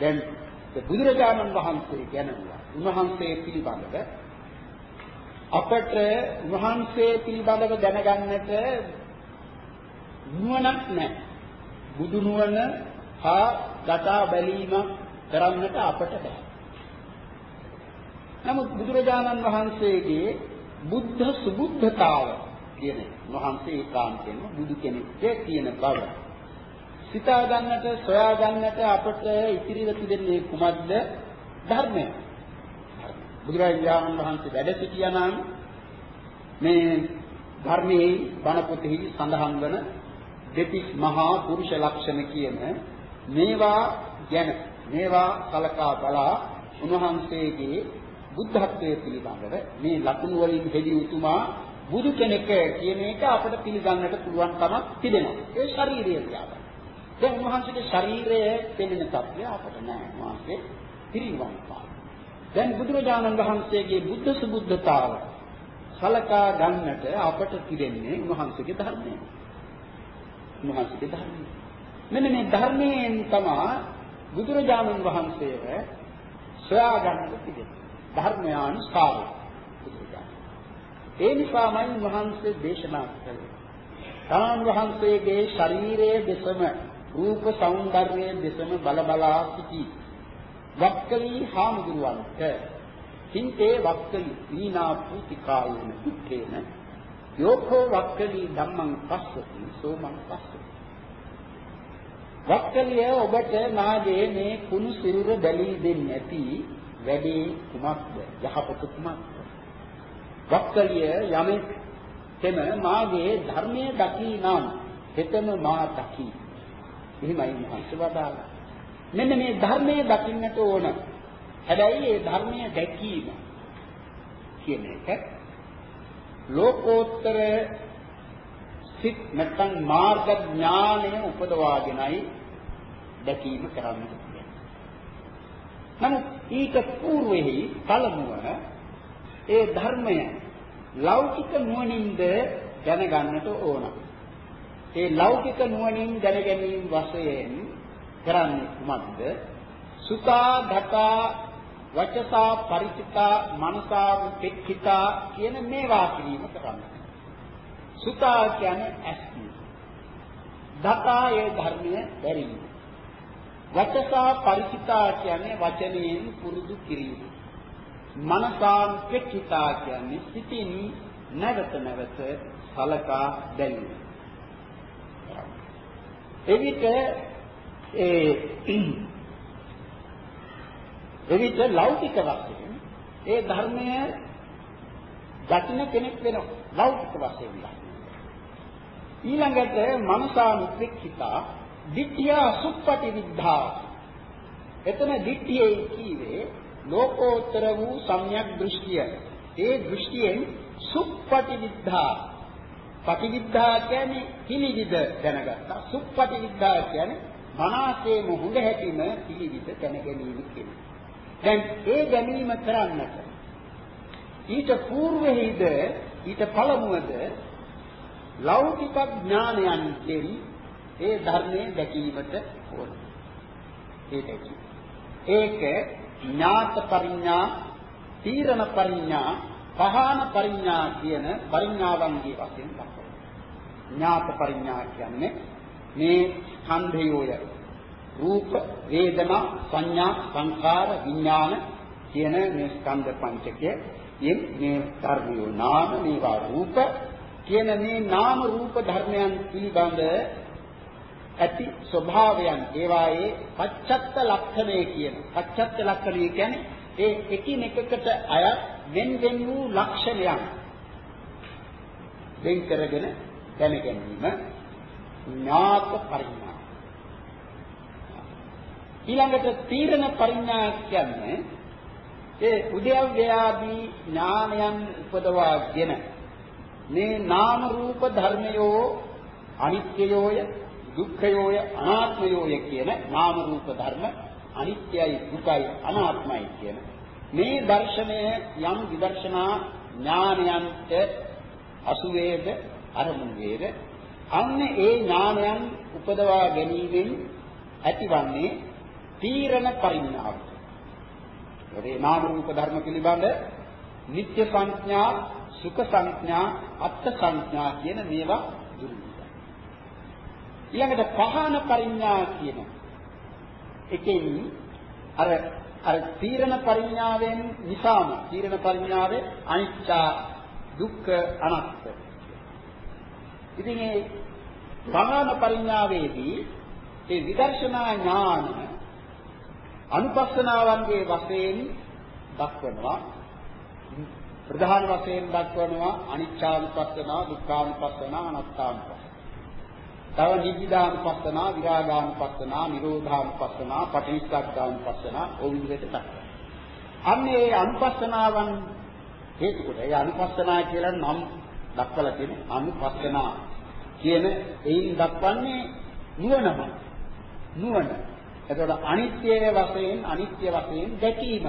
දැන් බුදුරජාණන් වහන්සේ ගැනවා උන්වහන්සේ පිළිබඳව අපට වහන්සේ පිළිබඳව දැනගන්නට නුවණක් නැහැ. බුදු නුවණ හා දතා බැලීම කරන්නට අපට බෑ. නමුත් බුදුරජාණන් වහන්සේගේ බුද්ධ සුබුද්ධතාව කියන වහන්සේ ඒකාන්තයෙන්ම බුදු කෙනෙක්ගේ කියන බව සිතා ගන්නට සොයා ගන්නට අපට ඉතිරිව තිබෙන්නේ කුමක්ද ධර්මය බුදුරජාණන් වහන්සේ වැඩ සිටියානම් මේ ධර්මයේ බණ පොතෙහි සඳහන් වන දෙතිස් මහා පුරුෂ ලක්ෂණ කියන මේවා ගැන මේවා කලකා බලා උන්වහන්සේගේ බුද්ධත්වයේ පිළිබඳව මේ ලකුණු වලින් හෙළි උතුමා බුදු කෙනෙක් කියන එක අපිට පිළිගන්නට පුළුවන් කමක් තිබෙනවා. ඒ ශාරීරික ක්‍රියාව. දැන් උන්වහන්සේගේ ශරීරය පෙනෙන තත්ත්වය අපට නෑ. උන්වහන්සේ පිරිනිවන් පාන. දැන් බුදුරජාණන් වහන්සේගේ බුද්ධ සුබුද්ධතාව සලකා ගන්නට අපට තිබෙන්නේ උන්වහන්සේගේ ධර්මය. උන්වහන්සේගේ ධර්මය. මෙන්න මේ ධර්මයෙන් තමයි බුදුරජාණන් වහන්සේව සොයා ගන්නට තිබෙන්නේ. ධර්මයානුසාරය. බුදුරජාණන්. ඒ නිසාමයි වහන්සේ දේශනා කළේ. තමන් වහන්සේගේ ශරීරයේ දෙසම රූප సౌందර්යයේ දෙසම බල බලා සිටී. වක්කලී හාමුදුරුවන්ට හින්තේ වක්කලි දීනා පූතිකායන දුක්ඛේන. යෝඛෝ වක්කලි ධම්මං පස්සති සෝමං පස්සති. වක්කලිය ඔබට නාගේ මේ කුණු සිරුර බැලී දෙන්නේ නැති වැඩි කුමක්ද? යහපත කුමක්ද? වක්කලිය යමෙක් තෙම මාගේ ධර්මයේ දකී නම් හෙතම මා දකී. එහෙමයි මහත් වදාළා මෙන්න මේ ධර්මයේ දකින්නට ඕන. හැබැයි මේ ධර්මයේ දැකීම කියන එක ලෝකෝත්තර සිත් නැත්නම් මාර්ග ඥානය උපදවාගෙනයි දැකීම කරන්න තියෙන්නේ. නමුත් ඊට పూర్වෙහි පළමුව ඒ ධර්මය ලෞකික නුවණින්ද දැනගන්නට ඕන. ඒ ලෞකික නුවණින් දැන ගැනීම වශයෙන් කරන්නේ කුමක්ද? සුඛා ධතා වචසා ಪರಿචිතා මනසා පික්ඛිතා කියන මේවා කිරීම කරන්නේ. සුඛා කියන්නේ ඇස්ම. ධතා ඒ ධර්මය දැරීම. වචසා ಪರಿචිතා කියන්නේ වචනයෙන් පුරුදු කිරීම. මනසා පික්ඛිතා කියන්නේ සිතින් නැවත නැවත සලකා බැලීම. එවිට ඒ එවිට ලෞකික වශයෙන් ඒ ධර්මය දකින්න කෙනෙක් වෙනවා. ලෞකික වශයෙන් ඊළඟට මනසානුපෙක්ඛිතා ditthiya suppati viddha එතන ditthiye කීවේ ලෝකෝත්තර වූ සම්‍යක් දෘෂ්ටිය. ඒ දෘෂ්ටියෙන් suppati viddha පටිවිද්ධා කියන්නේ පිළිවිද දැනගත්තා සුප්පටිවිද්ධා කියන්නේ මනසේම හොඳ හැටිම පිළිවිද දැන ගැනීම කියන්නේ. දැන් ඒ ගැනීම කරන්නට ඊට పూర్වෙහිද ඊට පළමුවද ලෞකික ඥානයන්ගෙන් ඒ ධර්මයේ දැකීමට ඕන. ඒ දැකීම. ඒක ඥාත පරිඥා, තීරණ පරිඥා, පහාන පරිඥා කියන පරිඥාවන්ගේ වශයෙන් දක්වනවා. ඥාත පරිඥා කියන්නේ මේ ස්කන්ධයෝය. රූප, වේදනා, සංඥා, සංකාර, විඥාන කියන මේ ස්කන්ධ පංචකය. යෙන් මේ ධර්මියෝ නාම මේවා රූප කියන මේ නාම රූප ධර්මයන් පිළිබඳ ඇති ස්වභාවයන් ඒවායේ පච්චත්ත ලක්ෂණය කියන. පච්චත්ත ලක්ෂණය කියන්නේ ඒ එකිනෙකකට අය වෙන වෙන වූ ලක්ෂණයන් වෙන් කරගෙන දැන ගැනීම ඥාත පරිඥා. ඊළඟට තීරණ පරිඥා කියන්නේ ඒ උද්‍යව්‍යාදී ඥානයන් උපදවාගෙන මේ නාම රූප ධර්මයෝ අනිත්‍යයෝය දුක්ඛයෝය අනාත්මයෝය කියන නාම රූප ධර්ම අනිත්‍යයි දුකයි අනාත්මයි කියන මේ දර්ශනය යම් විදර්ශනා ඥානයන්ට අසු වේද අරමුණු වේද අන්න ඒ ඥානයන් උපදවා ගැනීමෙන් ඇතිවන්නේ තීරණ පරිණාමය. ඒ නාම රූප ධර්ම පිළිබඳ නිත්‍ය සංඥා, සුඛ සංඥා, අත්ථ සංඥා කියන මේවා දුරු වෙනවා. ඊළඟට පහන පරිඥා කියන එකෙන් අර අර තීරණ පරිඥාවෙන් නිසාම තීරණ පරිඥාවේ අනිච්ච දුක්ඛ අනාත්ම. ඉතින් මේ පහන පරිඥාවේදී ඒ විදර්ශනා ඥාන අනුපස්සනාවන්ගේ වශයෙන් දක්වනවා ප්‍රධාන වශයෙන් දක්වනවා අනිච්චානුපස්සනා දුක්ඛානුපස්සනා අනාත්මානුපස්සනා තව නිබ්බිදානුපස්සනා විරාගානුපස්සනා නිරෝධානුපස්සනා පටිච්චසමුප්පාදානුපස්සනා ඔය විදිහට දක්වනවා අන්නේ අනුපස්සනාවන් හේතු කොට ඒ අනුපස්සනා කියලා නම් දක්වලා තියෙන අනුපස්සනා කියන එයින් දක්වන්නේ නුවණම නුවණ එතකොට අනිත්‍ය වශයෙන් අනිත්‍ය වශයෙන් දැකීම.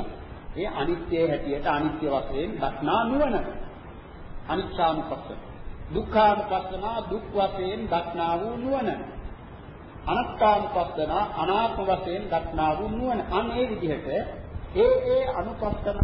ඒ අනිත්‍ය හැටියට අනිත්‍ය වශයෙන් දක්නා නුවණ. අනිච්චානුපස්සන. දුක්ඛානුපස්සන දුක් වශයෙන් දක්නා වූ නුවණ. අනාත්මානුපස්සන අනාත්ම වශයෙන් දක්නා වූ නුවණ. අන්න ඒ විදිහට ඒ ඒ අනුපස්සන